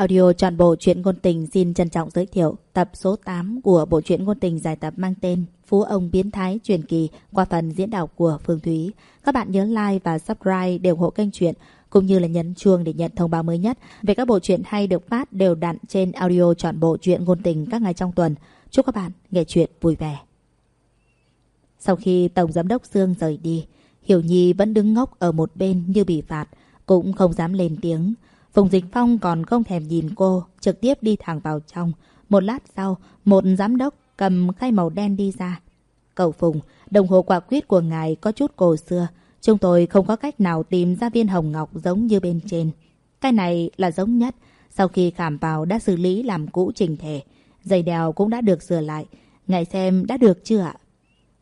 Audio trọn bộ truyện ngôn tình xin trân trọng giới thiệu tập số 8 của bộ truyện ngôn tình dài tập mang tên Phú ông biến thái truyền kỳ qua phần diễn đọc của Phương Thúy. Các bạn nhớ like và subscribe để ủng hộ kênh truyện cũng như là nhấn chuông để nhận thông báo mới nhất về các bộ truyện hay được phát đều đặn trên audio trọn bộ truyện ngôn tình các ngày trong tuần. Chúc các bạn nghe truyện vui vẻ. Sau khi Tổng Giám đốc Dương rời đi, Hiểu Nhi vẫn đứng ngốc ở một bên như bị phạt, cũng không dám lên tiếng. Phùng Dịch Phong còn không thèm nhìn cô, trực tiếp đi thẳng vào trong. Một lát sau, một giám đốc cầm khay màu đen đi ra. Cậu Phùng, đồng hồ quả quyết của ngài có chút cổ xưa. Chúng tôi không có cách nào tìm ra viên hồng ngọc giống như bên trên. Cái này là giống nhất. Sau khi khảm vào đã xử lý làm cũ trình thể. Dây đèo cũng đã được sửa lại. Ngài xem đã được chưa ạ?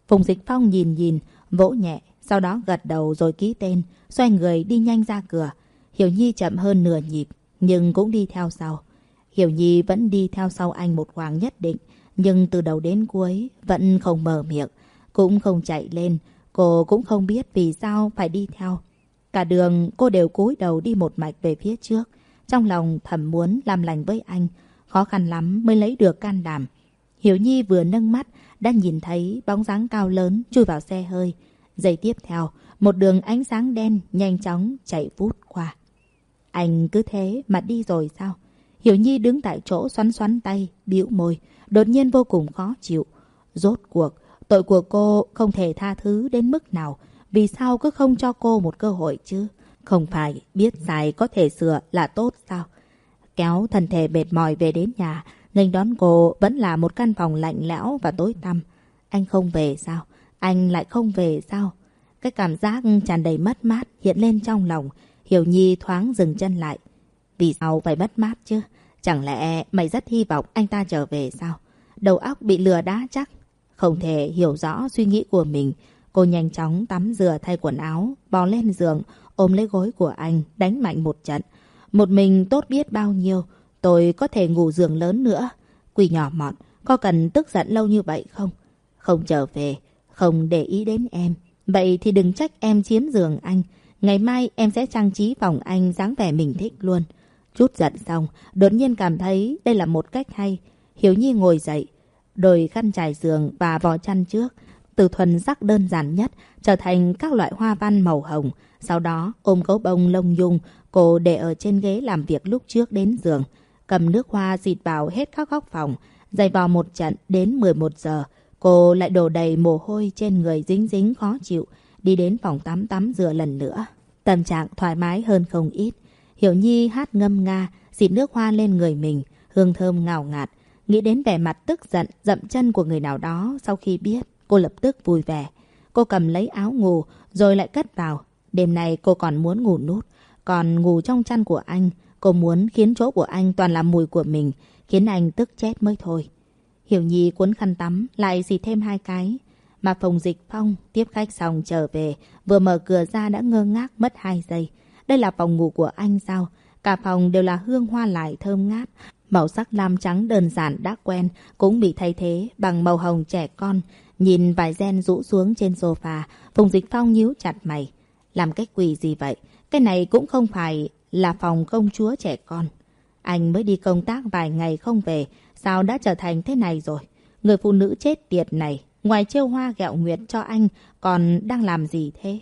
Phùng Dịch Phong nhìn nhìn, vỗ nhẹ, sau đó gật đầu rồi ký tên, xoay người đi nhanh ra cửa. Hiểu Nhi chậm hơn nửa nhịp, nhưng cũng đi theo sau. Hiểu Nhi vẫn đi theo sau anh một khoảng nhất định, nhưng từ đầu đến cuối vẫn không mở miệng, cũng không chạy lên. Cô cũng không biết vì sao phải đi theo. Cả đường cô đều cúi đầu đi một mạch về phía trước. Trong lòng thầm muốn làm lành với anh. Khó khăn lắm mới lấy được can đảm. Hiểu Nhi vừa nâng mắt đã nhìn thấy bóng dáng cao lớn chui vào xe hơi. Giây tiếp theo, một đường ánh sáng đen nhanh chóng chạy vút qua. Anh cứ thế mà đi rồi sao? Hiểu Nhi đứng tại chỗ xoắn xoắn tay, bĩu môi, đột nhiên vô cùng khó chịu. Rốt cuộc, tội của cô không thể tha thứ đến mức nào. Vì sao cứ không cho cô một cơ hội chứ? Không phải biết sai có thể sửa là tốt sao? Kéo thân thể mệt mỏi về đến nhà, nghênh đón cô vẫn là một căn phòng lạnh lẽo và tối tăm. Anh không về sao? Anh lại không về sao? Cái cảm giác tràn đầy mất mát hiện lên trong lòng. Hiểu Nhi thoáng dừng chân lại. Vì sao phải mất mát chứ? Chẳng lẽ mày rất hy vọng anh ta trở về sao? Đầu óc bị lừa đá chắc. Không thể hiểu rõ suy nghĩ của mình. Cô nhanh chóng tắm rửa thay quần áo, bò lên giường, ôm lấy gối của anh, đánh mạnh một trận. Một mình tốt biết bao nhiêu, tôi có thể ngủ giường lớn nữa. Quỳ nhỏ mọn, có cần tức giận lâu như vậy không? Không trở về, không để ý đến em. Vậy thì đừng trách em chiếm giường anh. Ngày mai em sẽ trang trí phòng anh dáng vẻ mình thích luôn. Chút giận xong, đột nhiên cảm thấy đây là một cách hay. Hiếu Nhi ngồi dậy, đổi khăn trải giường và vò chăn trước. Từ thuần sắc đơn giản nhất trở thành các loại hoa văn màu hồng. Sau đó ôm gấu bông lông nhung, cô để ở trên ghế làm việc lúc trước đến giường. Cầm nước hoa xịt vào hết các góc phòng. Giày vò một trận đến 11 giờ. Cô lại đổ đầy mồ hôi trên người dính dính khó chịu, đi đến phòng tắm tắm rửa lần nữa. Tâm trạng thoải mái hơn không ít. Hiểu Nhi hát ngâm nga, xịt nước hoa lên người mình, hương thơm ngào ngạt. Nghĩ đến vẻ mặt tức giận, dậm chân của người nào đó sau khi biết, cô lập tức vui vẻ. Cô cầm lấy áo ngủ, rồi lại cất vào. Đêm nay cô còn muốn ngủ nút, còn ngủ trong chăn của anh. Cô muốn khiến chỗ của anh toàn là mùi của mình, khiến anh tức chết mới thôi. Hiểu Nhi cuốn khăn tắm, lại xịt thêm hai cái. Mà phòng dịch phong tiếp khách xong trở về, vừa mở cửa ra đã ngơ ngác mất hai giây. Đây là phòng ngủ của anh sao? Cả phòng đều là hương hoa lại thơm ngát. Màu sắc lam trắng đơn giản đã quen, cũng bị thay thế bằng màu hồng trẻ con. Nhìn vài gen rũ xuống trên sofa, Phùng Dịch Phong nhíu chặt mày. Làm cách quỷ gì vậy? Cái này cũng không phải là phòng công chúa trẻ con. Anh mới đi công tác vài ngày không về, sao đã trở thành thế này rồi? Người phụ nữ chết tiệt này, ngoài trêu hoa gẹo nguyệt cho anh, còn đang làm gì thế?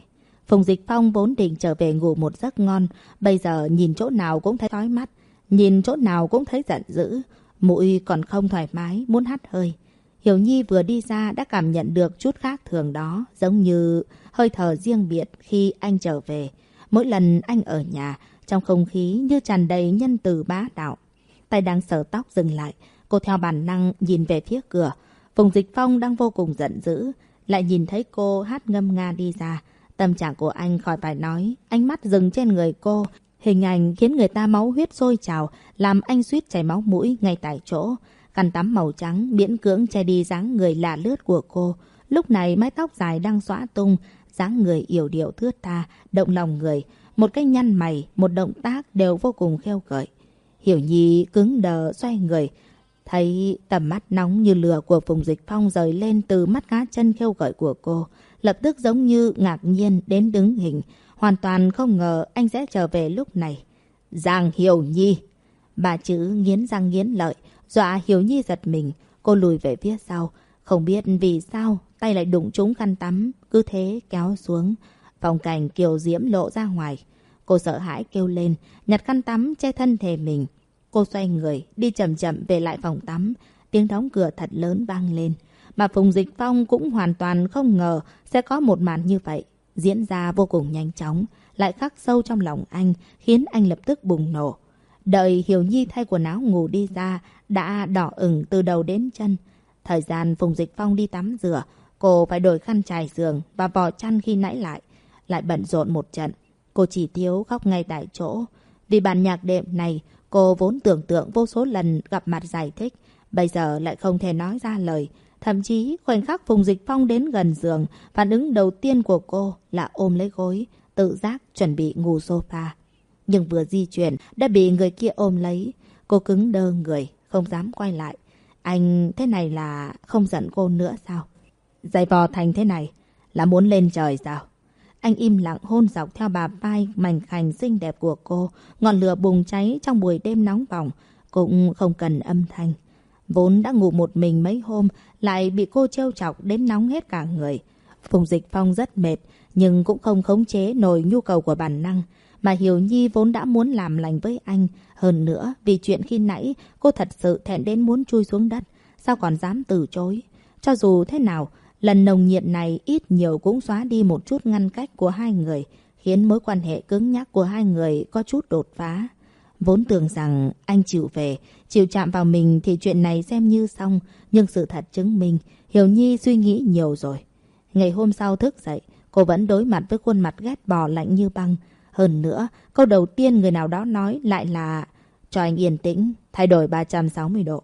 Phùng Dịch Phong vốn định trở về ngủ một giấc ngon, bây giờ nhìn chỗ nào cũng thấy thói mắt, nhìn chỗ nào cũng thấy giận dữ, mũi còn không thoải mái, muốn hắt hơi. Hiểu Nhi vừa đi ra đã cảm nhận được chút khác thường đó, giống như hơi thở riêng biệt khi anh trở về. Mỗi lần anh ở nhà, trong không khí như tràn đầy nhân từ bá đạo. Tay đang sờ tóc dừng lại, cô theo bản năng nhìn về phía cửa. Phùng Dịch Phong đang vô cùng giận dữ, lại nhìn thấy cô hát ngâm nga đi ra. Tâm trạng của anh khỏi phải nói, ánh mắt dừng trên người cô. Hình ảnh khiến người ta máu huyết sôi trào, làm anh suýt chảy máu mũi ngay tại chỗ. Khăn tắm màu trắng miễn cưỡng che đi dáng người lạ lướt của cô. Lúc này mái tóc dài đang xõa tung, dáng người yểu điệu thướt tha, động lòng người. Một cái nhăn mày, một động tác đều vô cùng kheo gợi. Hiểu Nhi cứng đờ xoay người, thấy tầm mắt nóng như lửa của Phùng Dịch Phong rời lên từ mắt cá chân khêu gợi của cô lập tức giống như ngạc nhiên đến đứng hình. Hoàn toàn không ngờ anh sẽ trở về lúc này. Giang Hiểu Nhi. Bà chữ nghiến răng nghiến lợi, dọa Hiểu Nhi giật mình. Cô lùi về phía sau. Không biết vì sao tay lại đụng trúng khăn tắm, cứ thế kéo xuống. Phong cảnh kiều diễm lộ ra ngoài. Cô sợ hãi kêu lên, nhặt khăn tắm che thân thể mình. Cô xoay người, đi chậm chậm về lại phòng tắm. Tiếng đóng cửa thật lớn vang lên. Mà Phùng Dịch Phong cũng hoàn toàn không ngờ sẽ có một màn như vậy. Diễn ra vô cùng nhanh chóng, lại khắc sâu trong lòng anh, khiến anh lập tức bùng nổ. Đợi Hiểu Nhi thay quần áo ngủ đi ra, đã đỏ ửng từ đầu đến chân. Thời gian Phùng Dịch Phong đi tắm rửa, cô phải đổi khăn trải giường và vò chăn khi nãy lại. Lại bận rộn một trận. Cô chỉ thiếu khóc ngay tại chỗ. Vì bản nhạc đệm này, cô vốn tưởng tượng vô số lần gặp mặt giải thích. Bây giờ lại không thể nói ra lời. Thậm chí khoảnh khắc Phùng Dịch Phong đến gần giường, phản ứng đầu tiên của cô là ôm lấy gối, tự giác chuẩn bị ngủ sofa. Nhưng vừa di chuyển đã bị người kia ôm lấy. Cô cứng đơ người, không dám quay lại. Anh thế này là không giận cô nữa sao? Giày vò thành thế này là muốn lên trời sao? Anh im lặng hôn dọc theo bà vai mảnh khảnh xinh đẹp của cô. Ngọn lửa bùng cháy trong buổi đêm nóng bỏng. Cũng không cần âm thanh. Vốn đã ngủ một mình mấy hôm, lại bị cô trêu chọc đến nóng hết cả người. Phùng Dịch Phong rất mệt, nhưng cũng không khống chế nổi nhu cầu của bản năng. Mà Hiểu Nhi vốn đã muốn làm lành với anh. Hơn nữa, vì chuyện khi nãy, cô thật sự thẹn đến muốn chui xuống đất. Sao còn dám từ chối? Cho dù thế nào, lần nồng nhiệt này ít nhiều cũng xóa đi một chút ngăn cách của hai người, khiến mối quan hệ cứng nhắc của hai người có chút đột phá. Vốn tưởng rằng anh chịu về, chịu chạm vào mình thì chuyện này xem như xong, nhưng sự thật chứng minh Hiểu Nhi suy nghĩ nhiều rồi. Ngày hôm sau thức dậy, cô vẫn đối mặt với khuôn mặt ghét bỏ lạnh như băng. Hơn nữa, câu đầu tiên người nào đó nói lại là cho anh yên tĩnh, thay đổi 360 độ.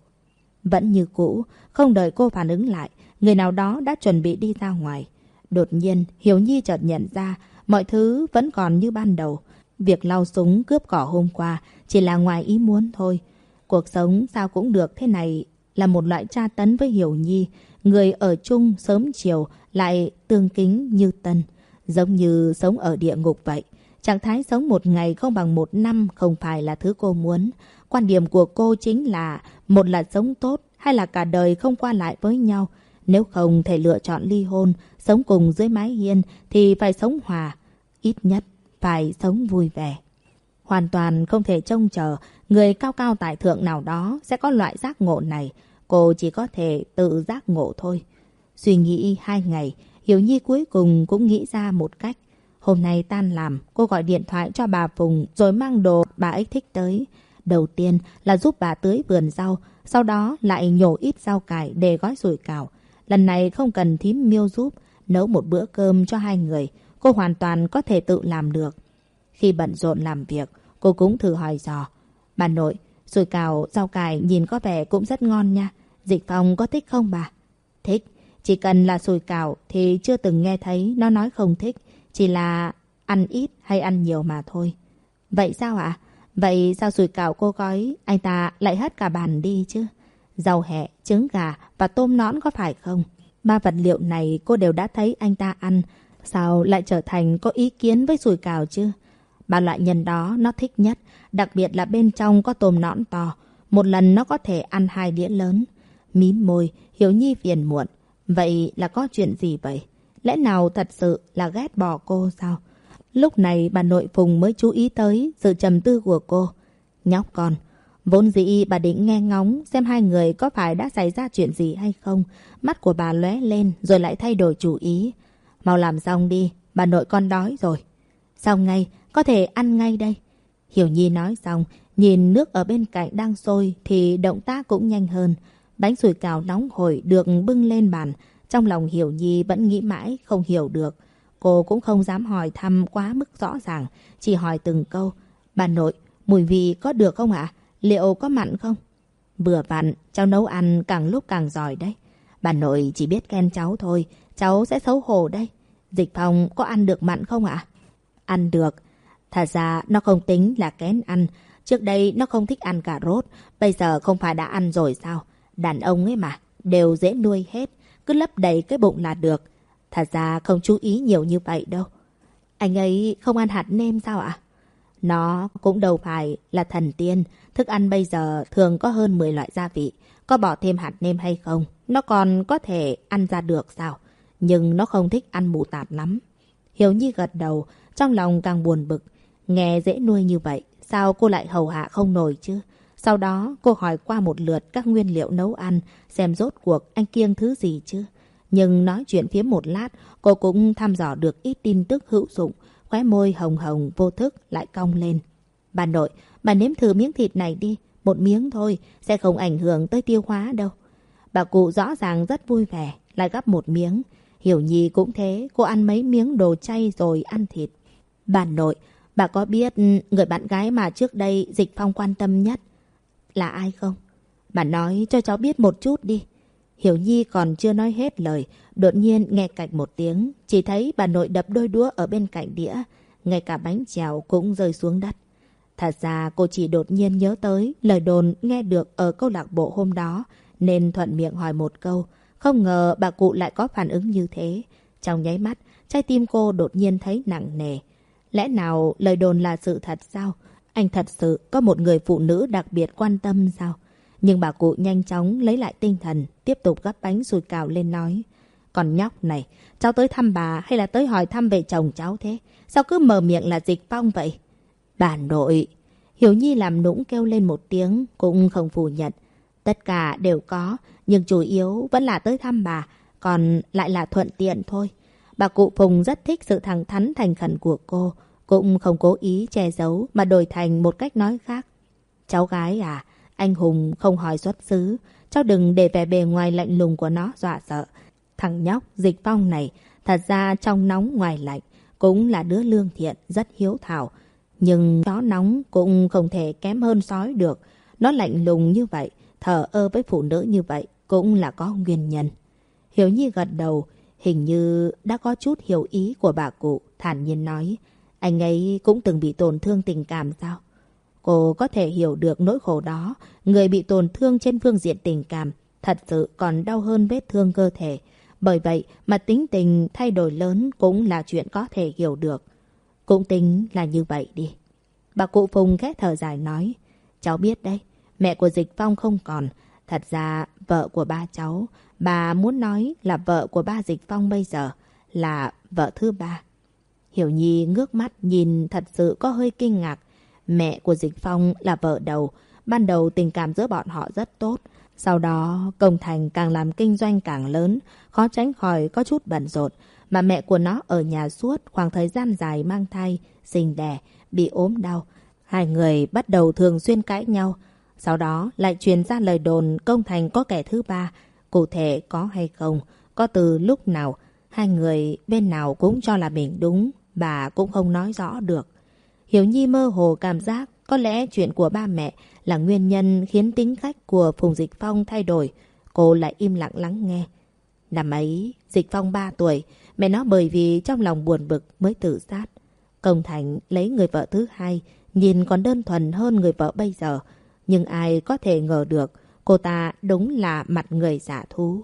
Vẫn như cũ, không đợi cô phản ứng lại, người nào đó đã chuẩn bị đi ra ngoài. Đột nhiên, Hiểu Nhi chợt nhận ra mọi thứ vẫn còn như ban đầu. Việc lau súng cướp cỏ hôm qua chỉ là ngoài ý muốn thôi. Cuộc sống sao cũng được thế này là một loại tra tấn với Hiểu Nhi. Người ở chung sớm chiều lại tương kính như tân. Giống như sống ở địa ngục vậy. Trạng thái sống một ngày không bằng một năm không phải là thứ cô muốn. Quan điểm của cô chính là một là sống tốt hay là cả đời không qua lại với nhau. Nếu không thể lựa chọn ly hôn, sống cùng dưới mái hiên thì phải sống hòa. Ít nhất phải sống vui vẻ. Hoàn toàn không thể trông chờ người cao cao tại thượng nào đó sẽ có loại giác ngộ này. Cô chỉ có thể tự giác ngộ thôi. Suy nghĩ hai ngày, Hiểu Nhi cuối cùng cũng nghĩ ra một cách. Hôm nay tan làm, cô gọi điện thoại cho bà Phùng rồi mang đồ bà ấy thích tới. Đầu tiên là giúp bà tưới vườn rau, sau đó lại nhổ ít rau cải để gói sủi cảo. Lần này không cần thím miêu giúp, nấu một bữa cơm cho hai người, cô hoàn toàn có thể tự làm được. Khi bận rộn làm việc, cô cũng thử hỏi dò. Bà nội, sủi cào rau cải nhìn có vẻ cũng rất ngon nha. Dịch Phong có thích không bà? Thích. Chỉ cần là sủi cảo thì chưa từng nghe thấy nó nói không thích. Chỉ là ăn ít hay ăn nhiều mà thôi. Vậy sao ạ? Vậy sao sủi cảo cô gói anh ta lại hết cả bàn đi chứ? Rau hẹ, trứng gà và tôm nõn có phải không? Ba vật liệu này cô đều đã thấy anh ta ăn. Sao lại trở thành có ý kiến với sủi cào chứ? Ba loại nhân đó nó thích nhất, đặc biệt là bên trong có tôm nõn to. Một lần nó có thể ăn hai đĩa lớn. Mím môi, Hiếu Nhi phiền muộn. Vậy là có chuyện gì vậy? Lẽ nào thật sự là ghét bỏ cô sao? Lúc này bà nội Phùng mới chú ý tới sự trầm tư của cô. Nhóc con, vốn dĩ bà định nghe ngóng xem hai người có phải đã xảy ra chuyện gì hay không. Mắt của bà lóe lên rồi lại thay đổi chủ ý. Mau làm xong đi, bà nội con đói rồi. Xong ngay, có thể ăn ngay đây. Hiểu Nhi nói xong, nhìn nước ở bên cạnh đang sôi thì động tác cũng nhanh hơn. Bánh sủi cảo nóng hổi được bưng lên bàn. Trong lòng Hiểu Nhi vẫn nghĩ mãi không hiểu được. Cô cũng không dám hỏi thăm quá mức rõ ràng, chỉ hỏi từng câu. Bà nội, mùi vị có được không ạ? Liệu có mặn không? Vừa vặn, cháu nấu ăn càng lúc càng giỏi đấy. Bà nội chỉ biết khen cháu thôi, cháu sẽ xấu hổ đây. Dịch phòng có ăn được mặn không ạ? Ăn được. Thật ra nó không tính là kén ăn. Trước đây nó không thích ăn cà rốt, bây giờ không phải đã ăn rồi sao? Đàn ông ấy mà, đều dễ nuôi hết, cứ lấp đầy cái bụng là được. Thật ra không chú ý nhiều như vậy đâu. Anh ấy không ăn hạt nêm sao ạ? Nó cũng đâu phải là thần tiên. Thức ăn bây giờ thường có hơn 10 loại gia vị. Có bỏ thêm hạt nêm hay không? Nó còn có thể ăn ra được sao? Nhưng nó không thích ăn mù tạt lắm. hiếu Nhi gật đầu, trong lòng càng buồn bực. Nghe dễ nuôi như vậy, sao cô lại hầu hạ không nổi chứ? Sau đó cô hỏi qua một lượt các nguyên liệu nấu ăn, xem rốt cuộc anh kiêng thứ gì chứ? Nhưng nói chuyện phía một lát, cô cũng thăm dò được ít tin tức hữu dụng, khóe môi hồng hồng vô thức lại cong lên. Bà nội, bà nếm thử miếng thịt này đi, một miếng thôi, sẽ không ảnh hưởng tới tiêu hóa đâu. Bà cụ rõ ràng rất vui vẻ, lại gắp một miếng. Hiểu Nhi cũng thế, cô ăn mấy miếng đồ chay rồi ăn thịt. Bà nội, bà có biết người bạn gái mà trước đây Dịch Phong quan tâm nhất là ai không? Bà nói cho cháu biết một chút đi. Hiểu Nhi còn chưa nói hết lời, đột nhiên nghe cạch một tiếng, chỉ thấy bà nội đập đôi đũa ở bên cạnh đĩa, ngay cả bánh chèo cũng rơi xuống đất. Thật ra cô chỉ đột nhiên nhớ tới lời đồn nghe được ở câu lạc bộ hôm đó, nên thuận miệng hỏi một câu. Không ngờ bà cụ lại có phản ứng như thế. Trong nháy mắt, trái tim cô đột nhiên thấy nặng nề. Lẽ nào lời đồn là sự thật sao? Anh thật sự có một người phụ nữ đặc biệt quan tâm sao? Nhưng bà cụ nhanh chóng lấy lại tinh thần, tiếp tục gắp bánh sùi cào lên nói. Còn nhóc này, cháu tới thăm bà hay là tới hỏi thăm về chồng cháu thế? Sao cứ mở miệng là dịch phong vậy? Bà nội! Hiểu Nhi làm nũng kêu lên một tiếng, cũng không phủ nhận. Tất cả đều có, nhưng chủ yếu vẫn là tới thăm bà, còn lại là thuận tiện thôi. Bà cụ Phùng rất thích sự thẳng thắn thành khẩn của cô, cũng không cố ý che giấu mà đổi thành một cách nói khác. Cháu gái à, anh Hùng không hỏi xuất xứ, cháu đừng để vẻ bề ngoài lạnh lùng của nó dọa sợ. Thằng nhóc dịch phong này, thật ra trong nóng ngoài lạnh, cũng là đứa lương thiện, rất hiếu thảo. Nhưng chó nóng cũng không thể kém hơn sói được. Nó lạnh lùng như vậy, thở ơ với phụ nữ như vậy cũng là có nguyên nhân. Hiểu Nhi gật đầu, hình như đã có chút hiểu ý của bà cụ, thản nhiên nói. Anh ấy cũng từng bị tổn thương tình cảm sao? Cô có thể hiểu được nỗi khổ đó. Người bị tổn thương trên phương diện tình cảm thật sự còn đau hơn vết thương cơ thể. Bởi vậy mà tính tình thay đổi lớn cũng là chuyện có thể hiểu được. Cũng tính là như vậy đi. Bà cụ Phùng khẽ thở dài nói. Cháu biết đấy, mẹ của Dịch Phong không còn. Thật ra vợ của ba cháu, bà muốn nói là vợ của ba Dịch Phong bây giờ là vợ thứ ba. Hiểu Nhi ngước mắt nhìn thật sự có hơi kinh ngạc. Mẹ của Dịch Phong là vợ đầu. Ban đầu tình cảm giữa bọn họ rất tốt. Sau đó, công thành càng làm kinh doanh càng lớn, khó tránh khỏi có chút bận rộn. Mà mẹ của nó ở nhà suốt khoảng thời gian dài mang thai, sinh đẻ, bị ốm đau. Hai người bắt đầu thường xuyên cãi nhau. Sau đó lại truyền ra lời đồn công thành có kẻ thứ ba. Cụ thể có hay không, có từ lúc nào, hai người bên nào cũng cho là mình đúng, bà cũng không nói rõ được. Hiểu Nhi mơ hồ cảm giác có lẽ chuyện của ba mẹ là nguyên nhân khiến tính cách của Phùng Dịch Phong thay đổi. Cô lại im lặng lắng nghe. Năm ấy, Dịch Phong 3 tuổi, mẹ nó bởi vì trong lòng buồn bực mới tự sát. Công Thành lấy người vợ thứ hai, nhìn còn đơn thuần hơn người vợ bây giờ. Nhưng ai có thể ngờ được, cô ta đúng là mặt người giả thú.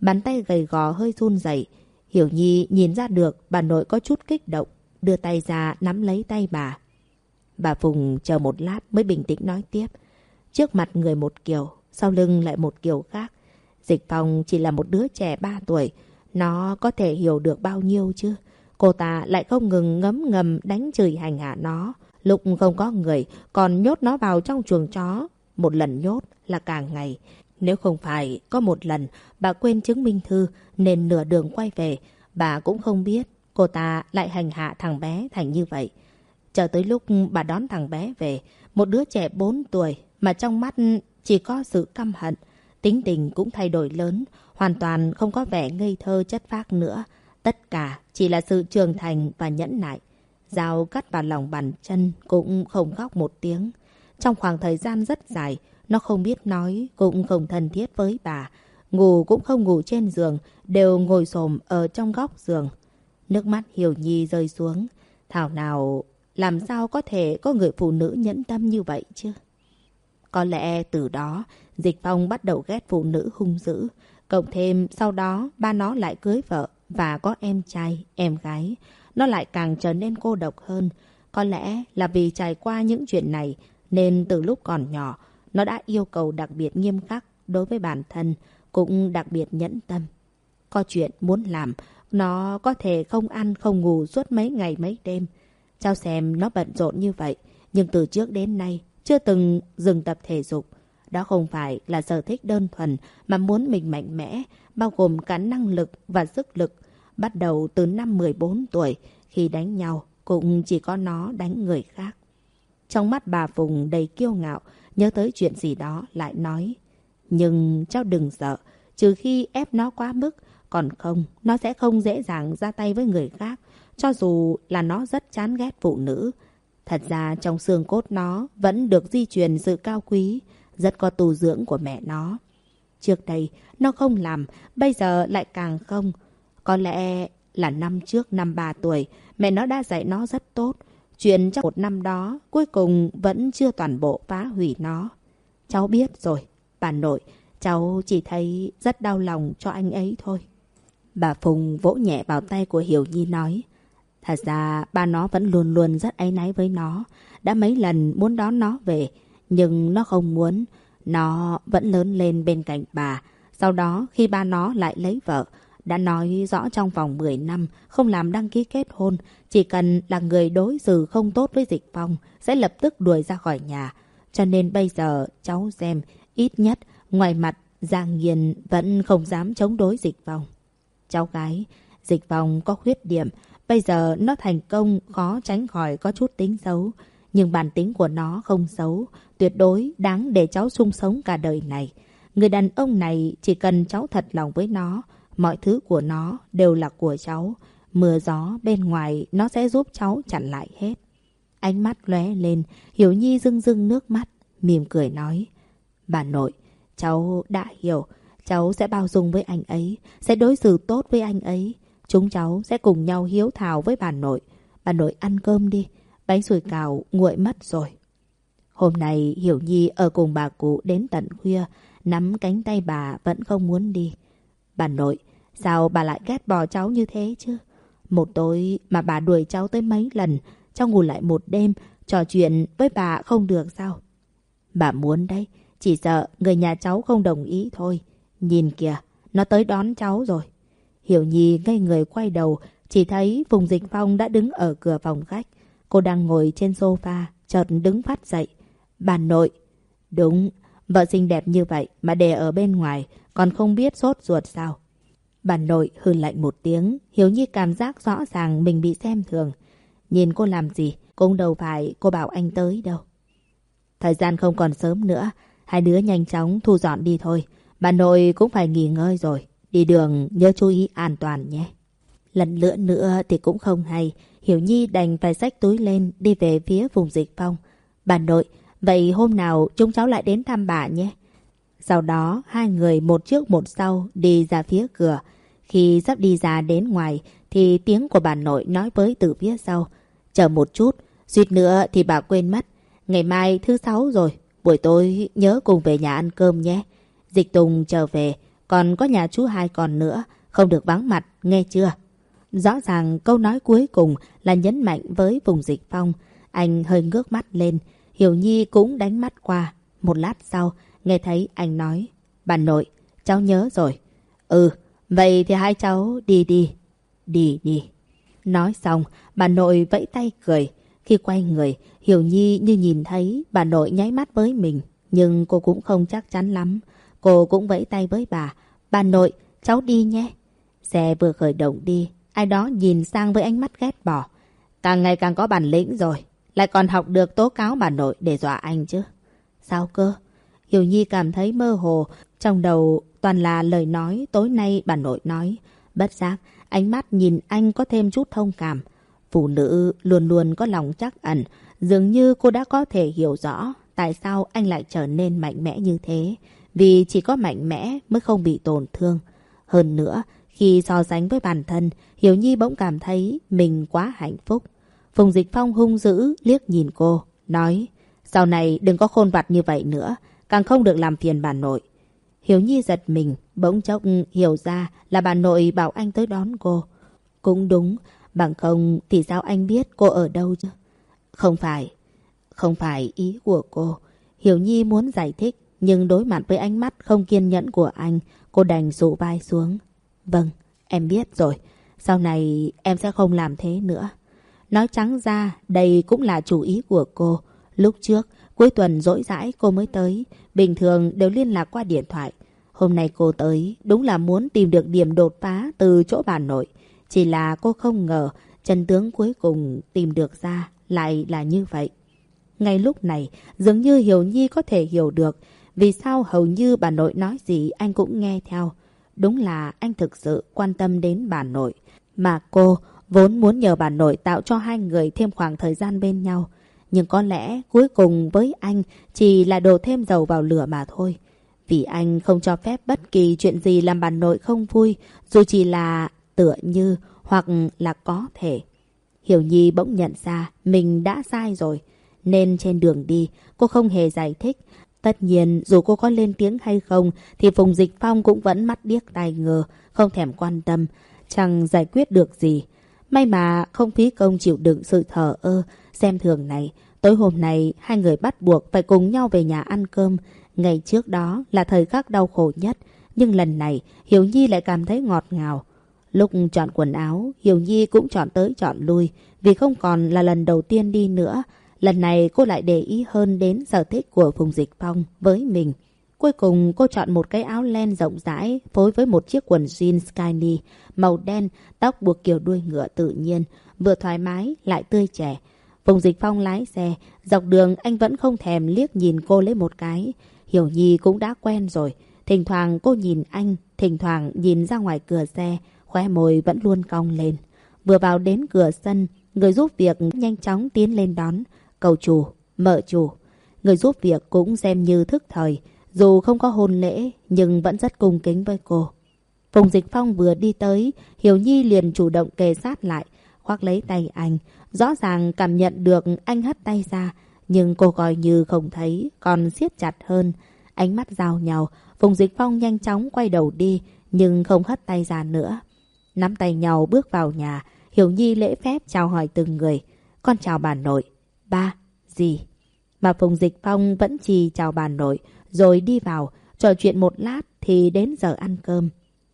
Bàn tay gầy gò hơi run rẩy Hiểu Nhi nhìn ra được bà nội có chút kích động, đưa tay ra nắm lấy tay bà. Bà Phùng chờ một lát mới bình tĩnh nói tiếp. Trước mặt người một kiểu, sau lưng lại một kiểu khác. Dịch Phong chỉ là một đứa trẻ 3 tuổi. Nó có thể hiểu được bao nhiêu chứ? Cô ta lại không ngừng ngấm ngầm đánh chửi hành hạ nó. Lúc không có người, còn nhốt nó vào trong chuồng chó. Một lần nhốt là cả ngày. Nếu không phải có một lần bà quên chứng minh thư nên nửa đường quay về, bà cũng không biết cô ta lại hành hạ thằng bé thành như vậy. Chờ tới lúc bà đón thằng bé về, một đứa trẻ 4 tuổi mà trong mắt chỉ có sự căm hận, tính tình cũng thay đổi lớn, hoàn toàn không có vẻ ngây thơ chất phác nữa. Tất cả chỉ là sự trưởng thành và nhẫn nại. Dao cắt vào lòng bàn chân cũng không khóc một tiếng. Trong khoảng thời gian rất dài, nó không biết nói, cũng không thân thiết với bà. Ngủ cũng không ngủ trên giường, đều ngồi xổm ở trong góc giường. Nước mắt Hiểu Nhi rơi xuống. Thảo nào, làm sao có thể có người phụ nữ nhẫn tâm như vậy chứ? Có lẽ từ đó, Dịch Phong bắt đầu ghét phụ nữ hung dữ. Cộng thêm sau đó ba nó lại cưới vợ và có em trai, em gái. Nó lại càng trở nên cô độc hơn. Có lẽ là vì trải qua những chuyện này nên từ lúc còn nhỏ nó đã yêu cầu đặc biệt nghiêm khắc đối với bản thân, cũng đặc biệt nhẫn tâm. Có chuyện muốn làm, nó có thể không ăn không ngủ suốt mấy ngày mấy đêm. Cháu xem nó bận rộn như vậy, nhưng từ trước đến nay chưa từng dừng tập thể dục. Đó không phải là sở thích đơn thuần mà muốn mình mạnh mẽ, bao gồm cả năng lực và sức lực. Bắt đầu từ năm 14 tuổi, khi đánh nhau, cũng chỉ có nó đánh người khác. Trong mắt bà Phùng đầy kiêu ngạo, nhớ tới chuyện gì đó lại nói. Nhưng cháu đừng sợ, trừ khi ép nó quá mức, còn không, nó sẽ không dễ dàng ra tay với người khác, cho dù là nó rất chán ghét phụ nữ. Thật ra trong xương cốt nó vẫn được di truyền sự cao quý, rất có tu dưỡng của mẹ nó. Trước đây, nó không làm, bây giờ lại càng không. Có lẽ là năm trước năm ba tuổi, mẹ nó đã dạy nó rất tốt. Chuyện trong một năm đó, cuối cùng vẫn chưa toàn bộ phá hủy nó. Cháu biết rồi, bà nội, cháu chỉ thấy rất đau lòng cho anh ấy thôi. Bà Phùng vỗ nhẹ vào tay của Hiểu Nhi nói. Thật ra ba nó vẫn luôn luôn rất áy náy với nó. Đã mấy lần muốn đón nó về, nhưng nó không muốn. Nó vẫn lớn lên bên cạnh bà. Sau đó khi ba nó lại lấy vợ, đã nói rõ trong vòng 10 năm không làm đăng ký kết hôn. Chỉ cần là người đối xử không tốt với Dịch Phong sẽ lập tức đuổi ra khỏi nhà. Cho nên bây giờ cháu xem ít nhất ngoài mặt Giang Nghiên vẫn không dám chống đối Dịch Phong. Cháu gái, Dịch Phong có khuyết điểm. Bây giờ nó thành công khó tránh khỏi có chút tính xấu. Nhưng bản tính của nó không xấu, tuyệt đối đáng để cháu sung sống cả đời này. Người đàn ông này chỉ cần cháu thật lòng với nó, mọi thứ của nó đều là của cháu. Mưa gió bên ngoài nó sẽ giúp cháu chặn lại hết. Ánh mắt lóe lên, Hiểu Nhi rưng rưng nước mắt, mỉm cười nói. Bà nội, cháu đã hiểu, cháu sẽ bao dung với anh ấy, sẽ đối xử tốt với anh ấy. Chúng cháu sẽ cùng nhau hiếu thảo với bà nội. Bà nội ăn cơm đi, bánh sủi cảo nguội mất rồi. Hôm nay Hiểu Nhi ở cùng bà cụ đến tận khuya, nắm cánh tay bà vẫn không muốn đi. Bà nội, sao bà lại ghét bỏ cháu như thế chứ? Một tối mà bà đuổi cháu tới mấy lần, cháu ngủ lại một đêm, trò chuyện với bà không được sao? Bà muốn đấy, chỉ sợ người nhà cháu không đồng ý thôi. Nhìn kìa, nó tới đón cháu rồi. Hiểu Nhi ngây người quay đầu, chỉ thấy Phùng Dịch Phong đã đứng ở cửa phòng khách. Cô đang ngồi trên sofa, chợt đứng phát dậy. Bà nội. Đúng, vợ xinh đẹp như vậy mà để ở bên ngoài, còn không biết sốt ruột sao. Bà nội hừ lạnh một tiếng, Hiểu Nhi cảm giác rõ ràng mình bị xem thường. Nhìn cô làm gì, cũng đâu phải cô bảo anh tới đâu. Thời gian không còn sớm nữa, hai đứa nhanh chóng thu dọn đi thôi. Bà nội cũng phải nghỉ ngơi rồi. Đi đường nhớ chú ý an toàn nhé. Lần nữa nữa thì cũng không hay. Hiểu Nhi đành phải xách túi lên đi về phía vùng dịch phong. Bà nội, vậy hôm nào chúng cháu lại đến thăm bà nhé. Sau đó hai người một trước một sau đi ra phía cửa. Khi sắp đi ra đến ngoài thì tiếng của bà nội nói với từ phía sau. Chờ một chút, suýt nữa thì bà quên mất. Ngày mai thứ sáu rồi, buổi tối nhớ cùng về nhà ăn cơm nhé. Dịch Tùng trở về, còn có nhà chú hai còn nữa, không được vắng mặt, nghe chưa? Rõ ràng câu nói cuối cùng là nhấn mạnh với vùng dịch phong. Anh hơi ngước mắt lên, Hiểu Nhi cũng đánh mắt qua. Một lát sau, nghe thấy anh nói, bà nội, cháu nhớ rồi. Ừ, vậy thì hai cháu đi đi, đi đi. Nói xong, bà nội vẫy tay cười. Khi quay người, Hiểu Nhi như nhìn thấy bà nội nháy mắt với mình, nhưng cô cũng không chắc chắn lắm. Cô cũng vẫy tay với bà. Bà nội, cháu đi nhé. Xe vừa khởi động đi, ai đó nhìn sang với ánh mắt ghét bỏ. Càng ngày càng có bản lĩnh rồi. Lại còn học được tố cáo bà nội để dọa anh chứ. Sao cơ? Hiểu Nhi cảm thấy mơ hồ. Trong đầu toàn là lời nói tối nay bà nội nói. Bất giác, ánh mắt nhìn anh có thêm chút thông cảm. Phụ nữ luôn luôn có lòng chắc ẩn. Dường như cô đã có thể hiểu rõ tại sao anh lại trở nên mạnh mẽ như thế. Vì chỉ có mạnh mẽ mới không bị tổn thương. Hơn nữa, khi so sánh với bản thân, Hiểu Nhi bỗng cảm thấy mình quá hạnh phúc. Phùng Dịch Phong hung dữ liếc nhìn cô, nói Sau này đừng có khôn vặt như vậy nữa, càng không được làm phiền bà nội. Hiểu Nhi giật mình, bỗng chốc hiểu ra là bà nội bảo anh tới đón cô. Cũng đúng, bằng không thì sao anh biết cô ở đâu chứ? Không phải, không phải ý của cô. Hiểu Nhi muốn giải thích, nhưng đối mặt với ánh mắt không kiên nhẫn của anh, cô đành rụ vai xuống. Vâng, em biết rồi. Sau này em sẽ không làm thế nữa. Nói trắng ra, đây cũng là chủ ý của cô. Lúc trước, cuối tuần dỗi dãi cô mới tới. Bình thường đều liên lạc qua điện thoại. Hôm nay cô tới, đúng là muốn tìm được điểm đột phá từ chỗ bà nội. Chỉ là cô không ngờ, chân tướng cuối cùng tìm được ra lại là như vậy. Ngay lúc này, dường như Hiểu Nhi có thể hiểu được vì sao hầu như bà nội nói gì anh cũng nghe theo. Đúng là anh thực sự quan tâm đến bà nội. Mà cô vốn muốn nhờ bà nội tạo cho hai người thêm khoảng thời gian bên nhau. Nhưng có lẽ cuối cùng với anh chỉ là đổ thêm dầu vào lửa mà thôi. Vì anh không cho phép bất kỳ chuyện gì làm bà nội không vui, dù chỉ là tựa như hoặc là có thể. Hiểu Nhi bỗng nhận ra mình đã sai rồi. Nên trên đường đi, cô không hề giải thích. Tất nhiên, dù cô có lên tiếng hay không, thì Phùng Dịch Phong cũng vẫn mắt điếc tai ngờ, không thèm quan tâm, chẳng giải quyết được gì. May mà không phí công chịu đựng sự thờ ơ, xem thường này. Tối hôm nay, hai người bắt buộc phải cùng nhau về nhà ăn cơm. Ngày trước đó là thời khắc đau khổ nhất, nhưng lần này Hiểu Nhi lại cảm thấy ngọt ngào. Lúc chọn quần áo, Hiểu Nhi cũng chọn tới chọn lui, vì không còn là lần đầu tiên đi nữa. Lần này cô lại để ý hơn đến sở thích của Phùng Dịch Phong với mình. Cuối cùng cô chọn một cái áo len rộng rãi phối với một chiếc quần jean skinny màu đen, tóc buộc kiểu đuôi ngựa tự nhiên, vừa thoải mái lại tươi trẻ. Phùng Dịch Phong lái xe, dọc đường anh vẫn không thèm liếc nhìn cô lấy một cái. Hiểu Nhi cũng đã quen rồi. Thỉnh thoảng cô nhìn anh, thỉnh thoảng nhìn ra ngoài cửa xe, khóe môi vẫn luôn cong lên. Vừa vào đến cửa sân, người giúp việc nhanh chóng tiến lên đón. Cầu chủ, mợ chủ. Người giúp việc cũng xem như thức thời. Dù không có hôn lễ, nhưng vẫn rất cung kính với cô. Phùng Dịch Phong vừa đi tới, Hiểu Nhi liền chủ động kề sát lại, khoác lấy tay anh. Rõ ràng cảm nhận được anh hất tay ra, nhưng cô coi như không thấy, còn siết chặt hơn. Ánh mắt giao nhau, Phùng Dịch Phong nhanh chóng quay đầu đi, nhưng không hất tay ra nữa. Nắm tay nhau bước vào nhà, Hiểu Nhi lễ phép chào hỏi từng người. Con chào bà nội. Ba, gì? Mà Phùng Dịch Phong vẫn chỉ chào bà nội, rồi đi vào, trò chuyện một lát thì đến giờ ăn cơm.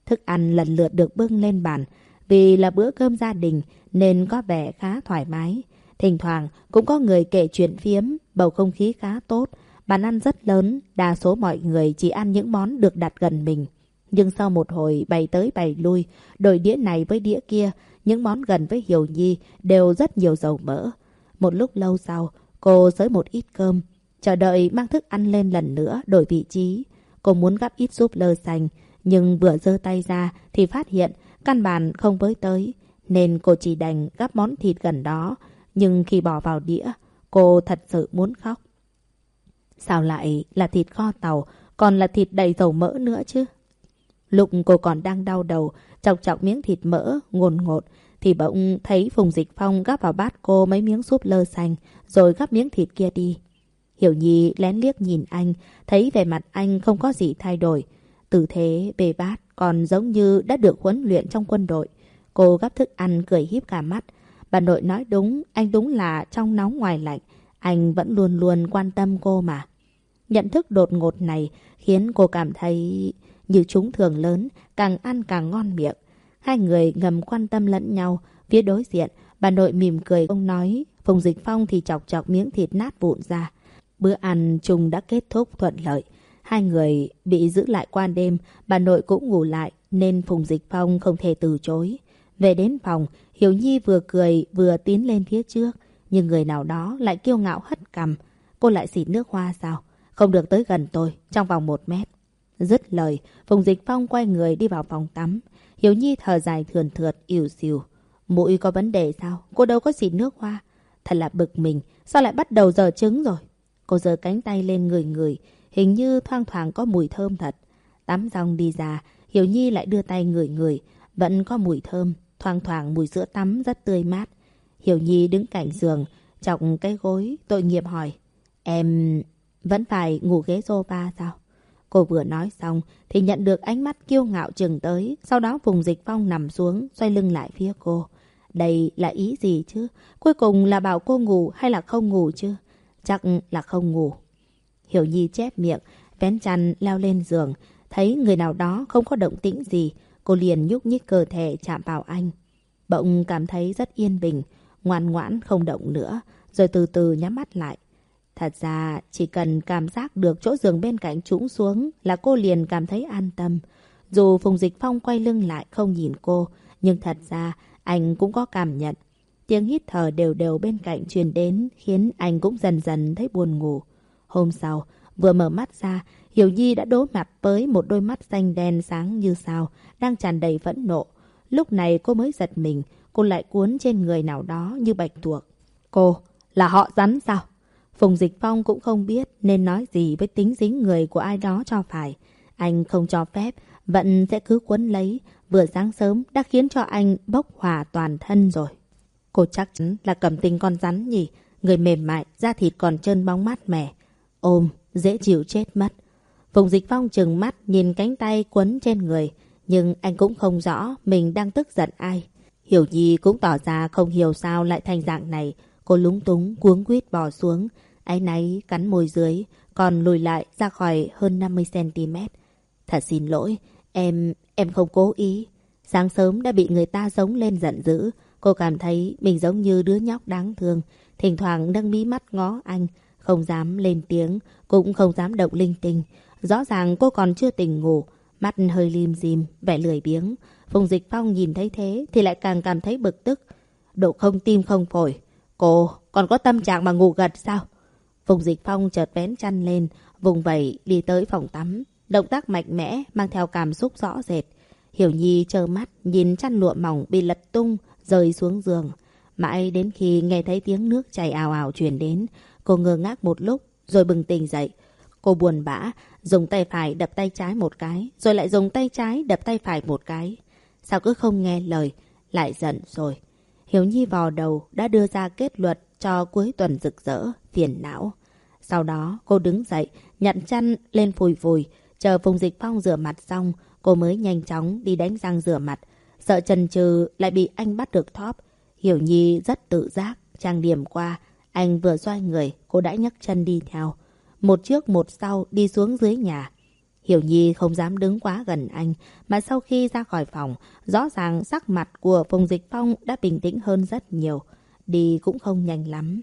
Thức ăn lần lượt được bưng lên bàn, vì là bữa cơm gia đình nên có vẻ khá thoải mái. Thỉnh thoảng cũng có người kể chuyện phiếm, bầu không khí khá tốt. Bàn ăn rất lớn, đa số mọi người chỉ ăn những món được đặt gần mình. Nhưng sau một hồi bày tới bày lui, đổi đĩa này với đĩa kia, những món gần với Hiểu Nhi đều rất nhiều dầu mỡ. Một lúc lâu sau, cô giới một ít cơm, chờ đợi mang thức ăn lên lần nữa đổi vị trí. Cô muốn gắp ít giúp lơ xanh, nhưng vừa giơ tay ra thì phát hiện căn bản không với tới, nên cô chỉ đành gắp món thịt gần đó. Nhưng khi bỏ vào đĩa, cô thật sự muốn khóc. Sao lại là thịt kho tàu, còn là thịt đầy dầu mỡ nữa chứ? Lúc cô còn đang đau đầu, chọc chọc miếng thịt mỡ, ngồn ngột, thì bỗng thấy Phùng Dịch Phong gắp vào bát cô mấy miếng súp lơ xanh, rồi gắp miếng thịt kia đi. Hiểu Nhi lén liếc nhìn anh, thấy vẻ mặt anh không có gì thay đổi. Tư thế bề bát còn giống như đã được huấn luyện trong quân đội. Cô gắp thức ăn cười híp cả mắt. Bà nội nói đúng, anh đúng là trong nóng ngoài lạnh. Anh vẫn luôn luôn quan tâm cô mà. Nhận thức đột ngột này khiến cô cảm thấy như chúng thường lớn, càng ăn càng ngon miệng. Hai người ngầm quan tâm lẫn nhau. Phía đối diện, bà nội mỉm cười ông nói. Phùng Dịch Phong thì chọc chọc miếng thịt nát vụn ra. Bữa ăn chung đã kết thúc thuận lợi. Hai người bị giữ lại qua đêm, bà nội cũng ngủ lại nên Phùng Dịch Phong không thể từ chối. Về đến phòng, Hiểu Nhi vừa cười vừa tiến lên phía trước, nhưng người nào đó lại kiêu ngạo hất cằm. Cô lại xịt nước hoa sao? Không được tới gần tôi, trong vòng một mét. Dứt lời, Phùng Dịch Phong quay người đi vào phòng tắm. Hiểu Nhi thở dài thườn thượt, ỉu xìu. Mũi có vấn đề sao? Cô đâu có xịt nước hoa. Thật là bực mình, sao lại bắt đầu giờ trứng rồi? Cô giơ cánh tay lên người người, hình như thoang thoảng có mùi thơm thật. Tắm xong đi ra, Hiểu Nhi lại đưa tay người người, vẫn có mùi thơm, thoang thoảng mùi sữa tắm rất tươi mát. Hiểu Nhi đứng cạnh giường, chọc cái gối, tội nghiệp hỏi. Em vẫn phải ngủ ghế sofa sao? Cô vừa nói xong thì nhận được ánh mắt kiêu ngạo chừng tới, sau đó vùng dịch phong nằm xuống, xoay lưng lại phía cô. Đây là ý gì chứ? Cuối cùng là bảo cô ngủ hay là không ngủ chứ? Chắc là không ngủ. Hiểu Nhi chép miệng, vén chăn leo lên giường. Thấy người nào đó không có động tĩnh gì, cô liền nhúc nhích cơ thể chạm vào anh. Bỗng cảm thấy rất yên bình, ngoan ngoãn không động nữa, rồi từ từ nhắm mắt lại. Thật ra, chỉ cần cảm giác được chỗ giường bên cạnh trũng xuống là cô liền cảm thấy an tâm. Dù Phùng Dịch Phong quay lưng lại không nhìn cô, nhưng thật ra anh cũng có cảm nhận. Tiếng hít thở đều đều bên cạnh truyền đến khiến anh cũng dần dần thấy buồn ngủ. Hôm sau, vừa mở mắt ra, Hiểu Nhi đã đối mặt với một đôi mắt xanh đen sáng như sao, đang tràn đầy phẫn nộ. Lúc này cô mới giật mình, cô lại cuốn trên người nào đó như bạch tuộc. Cô, là họ rắn sao? Phùng Dịch Phong cũng không biết nên nói gì với tính dính người của ai đó cho phải. Anh không cho phép, vẫn sẽ cứ quấn lấy. Vừa sáng sớm đã khiến cho anh bốc hỏa toàn thân rồi. Cô chắc chắn là cầm tinh con rắn nhỉ. Người mềm mại, da thịt còn trơn bóng mát mẻ. Ôm, dễ chịu chết mất. Phùng Dịch Phong trừng mắt nhìn cánh tay quấn trên người. Nhưng anh cũng không rõ mình đang tức giận ai. Hiểu Nhi cũng tỏ ra không hiểu sao lại thành dạng này. Cô lúng túng cuống quýt bò xuống. Ái náy cắn môi dưới, còn lùi lại ra khỏi hơn 50cm. Thật xin lỗi, em, em không cố ý. Sáng sớm đã bị người ta giống lên giận dữ. Cô cảm thấy mình giống như đứa nhóc đáng thương. Thỉnh thoảng nâng mí mắt ngó anh. Không dám lên tiếng, cũng không dám động linh tinh. Rõ ràng cô còn chưa tỉnh ngủ. Mắt hơi lim dim, vẻ lười biếng. Phùng Dịch Phong nhìn thấy thế thì lại càng cảm thấy bực tức. Độ không tim không phổi. Cô còn có tâm trạng mà ngủ gật sao? Phùng Dịch Phong chợt vén chăn lên, vùng vẩy đi tới phòng tắm. Động tác mạnh mẽ, mang theo cảm xúc rõ rệt. Hiểu Nhi trơ mắt, nhìn chăn lụa mỏng bị lật tung, rơi xuống giường. Mãi đến khi nghe thấy tiếng nước chảy ào ào truyền đến, cô ngơ ngác một lúc, rồi bừng tỉnh dậy. Cô buồn bã, dùng tay phải đập tay trái một cái, rồi lại dùng tay trái đập tay phải một cái. Sao cứ không nghe lời, lại giận rồi. Hiếu Nhi vò đầu đã đưa ra kết luận cho cuối tuần rực rỡ, phiền não. Sau đó cô đứng dậy, nhặt chăn lên phùi phùi, chờ Phùng Dịch Phong rửa mặt xong, cô mới nhanh chóng đi đánh răng rửa mặt. Sợ trần trừ lại bị anh bắt được thóp. Hiểu Nhi rất tự giác, trang điểm qua. Anh vừa xoay người, cô đã nhấc chân đi theo. Một trước một sau đi xuống dưới nhà. Hiểu Nhi không dám đứng quá gần anh, mà sau khi ra khỏi phòng, rõ ràng sắc mặt của Phùng Dịch Phong đã bình tĩnh hơn rất nhiều. Đi cũng không nhanh lắm.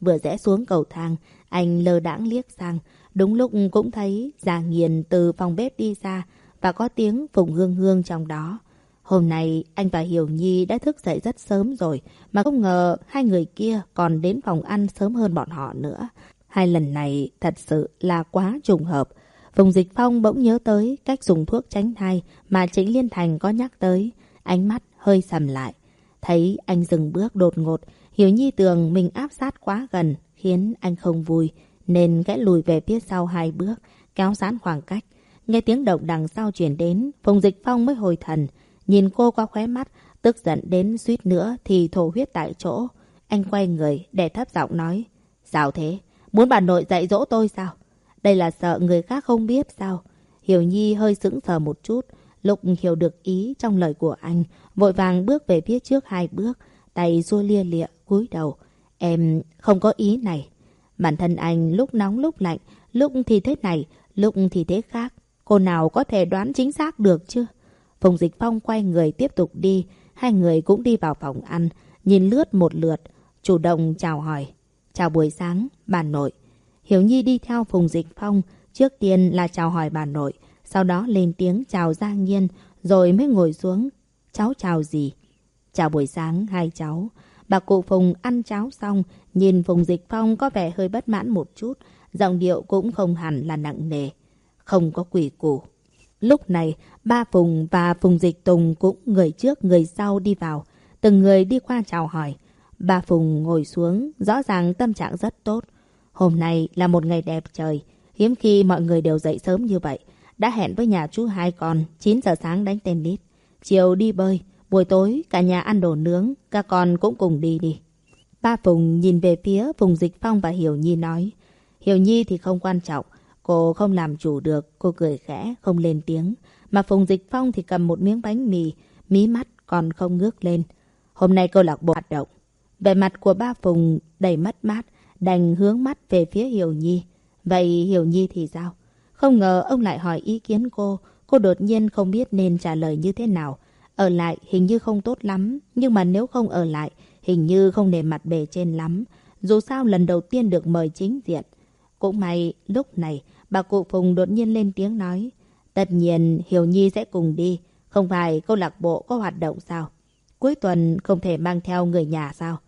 Vừa rẽ xuống cầu thang, anh lơ đãng liếc sang. Đúng lúc cũng thấy Già Nghiền từ phòng bếp đi ra và có tiếng Phùng Hương Hương trong đó. Hôm nay anh và Hiểu Nhi đã thức dậy rất sớm rồi mà không ngờ hai người kia còn đến phòng ăn sớm hơn bọn họ nữa. Hai lần này thật sự là quá trùng hợp. Phùng Dịch Phong bỗng nhớ tới cách dùng thuốc tránh thai mà Trịnh Liên Thành có nhắc tới. Ánh mắt hơi sầm lại. Thấy anh dừng bước đột ngột, Hiểu Nhi tưởng mình áp sát quá gần, khiến anh không vui, nên gãy lùi về phía sau hai bước, kéo giãn khoảng cách. Nghe tiếng động đằng sau chuyển đến, Phùng Dịch Phong mới hồi thần, nhìn cô qua khóe mắt, tức giận đến suýt nữa thì thổ huyết tại chỗ. Anh quay người, để thấp giọng nói, sao thế? Muốn bà nội dạy dỗ tôi sao? Đây là sợ người khác không biết sao? Hiểu Nhi hơi sững sờ một chút, Lục hiểu được ý trong lời của anh, vội vàng bước về phía trước hai bước, tay xua lia lịa, cúi đầu. Em không có ý này. Bản thân anh lúc nóng lúc lạnh, lúc thì thế này, lúc thì thế khác. Cô nào có thể đoán chính xác được chứ? Phùng Dịch Phong quay người tiếp tục đi. Hai người cũng đi vào phòng ăn, nhìn lướt một lượt, chủ động chào hỏi. Chào buổi sáng, bà nội. Hiểu Nhi đi theo Phùng Dịch Phong, trước tiên là chào hỏi bà nội, sau đó lên tiếng chào Giang Nhiên, rồi mới ngồi xuống. Cháu chào gì? Chào buổi sáng hai cháu. Bà cụ Phùng ăn cháo xong, nhìn Phùng Dịch Phong có vẻ hơi bất mãn một chút, giọng điệu cũng không hẳn là nặng nề. Không có quỷ củ. Lúc này, ba Phùng và Phùng Dịch Tùng cũng người trước người sau đi vào. Từng người đi qua chào hỏi. Ba Phùng ngồi xuống, rõ ràng tâm trạng rất tốt. Hôm nay là một ngày đẹp trời. Hiếm khi mọi người đều dậy sớm như vậy. Đã hẹn với nhà chú hai con, 9 giờ sáng đánh tennis. Chiều đi bơi, Buổi tối, cả nhà ăn đồ nướng, các con cũng cùng đi đi. Ba Phùng nhìn về phía Phùng Dịch Phong và Hiểu Nhi nói. Hiểu Nhi thì không quan trọng, cô không làm chủ được, cô cười khẽ, không lên tiếng. Mà Phùng Dịch Phong thì cầm một miếng bánh mì, mí mắt còn không ngước lên. Hôm nay câu lạc bộ hoạt động. Về mặt của ba Phùng đầy mất mát, đành hướng mắt về phía Hiểu Nhi. Vậy Hiểu Nhi thì sao? Không ngờ ông lại hỏi ý kiến cô. Cô đột nhiên không biết nên trả lời như thế nào. Ở lại hình như không tốt lắm, nhưng mà nếu không ở lại, hình như không nề mặt bề trên lắm. Dù sao lần đầu tiên được mời chính diện. Cũng may, lúc này, bà cụ Phùng đột nhiên lên tiếng nói. Tất nhiên, Hiểu Nhi sẽ cùng đi. Không phải câu lạc bộ có hoạt động sao? Cuối tuần không thể mang theo người nhà sao?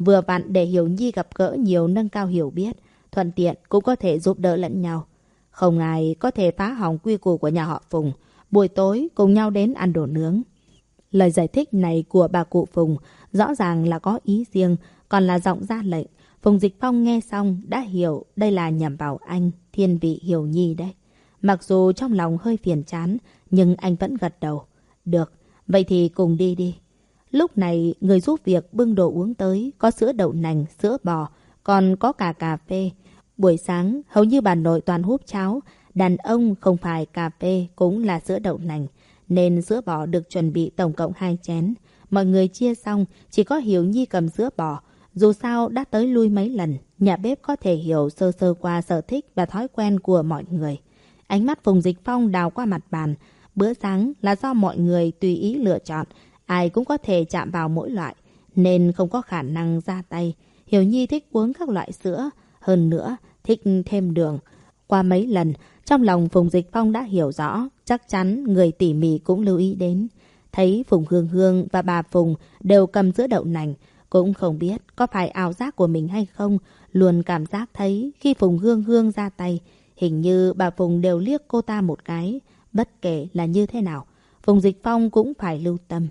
Vừa vặn để Hiểu Nhi gặp gỡ nhiều nâng cao hiểu biết, thuận tiện cũng có thể giúp đỡ lẫn nhau. Không ai có thể phá hỏng quy củ của nhà họ Phùng. Buổi tối cùng nhau đến ăn đồ nướng. Lời giải thích này của bà cụ Phùng rõ ràng là có ý riêng, còn là giọng ra lệnh. Phùng Dịch Phong nghe xong đã hiểu đây là nhằm vào anh, thiên vị Hiểu Nhi đấy. Mặc dù trong lòng hơi phiền chán, nhưng anh vẫn gật đầu. Được, vậy thì cùng đi đi. Lúc này, người giúp việc bưng đồ uống tới, có sữa đậu nành, sữa bò, còn có cả cà phê. Buổi sáng, hầu như bà nội toàn hút cháo. Đàn ông không phải cà phê cũng là sữa đậu nành. Nên sữa bò được chuẩn bị tổng cộng hai chén. Mọi người chia xong, chỉ có Hiểu Nhi cầm sữa bò. Dù sao đã tới lui mấy lần, nhà bếp có thể hiểu sơ sơ qua sở thích và thói quen của mọi người. Ánh mắt Phùng Dịch Phong đào qua mặt bàn. Bữa sáng là do mọi người tùy ý lựa chọn, ai cũng có thể chạm vào mỗi loại, nên không có khả năng ra tay. Hiểu Nhi thích uống các loại sữa, hơn nữa thích thêm đường. Qua mấy lần, trong lòng Phùng Dịch Phong đã hiểu rõ, chắc chắn người tỉ mỉ cũng lưu ý đến. Thấy Phùng Hương Hương và bà Phùng đều cầm sữa đậu nành, cũng không biết có phải ảo giác của mình hay không, luôn cảm giác thấy khi Phùng Hương Hương ra tay, hình như bà Phùng đều liếc cô ta một cái, bất kể là như thế nào. Phùng Dịch Phong cũng phải lưu tâm.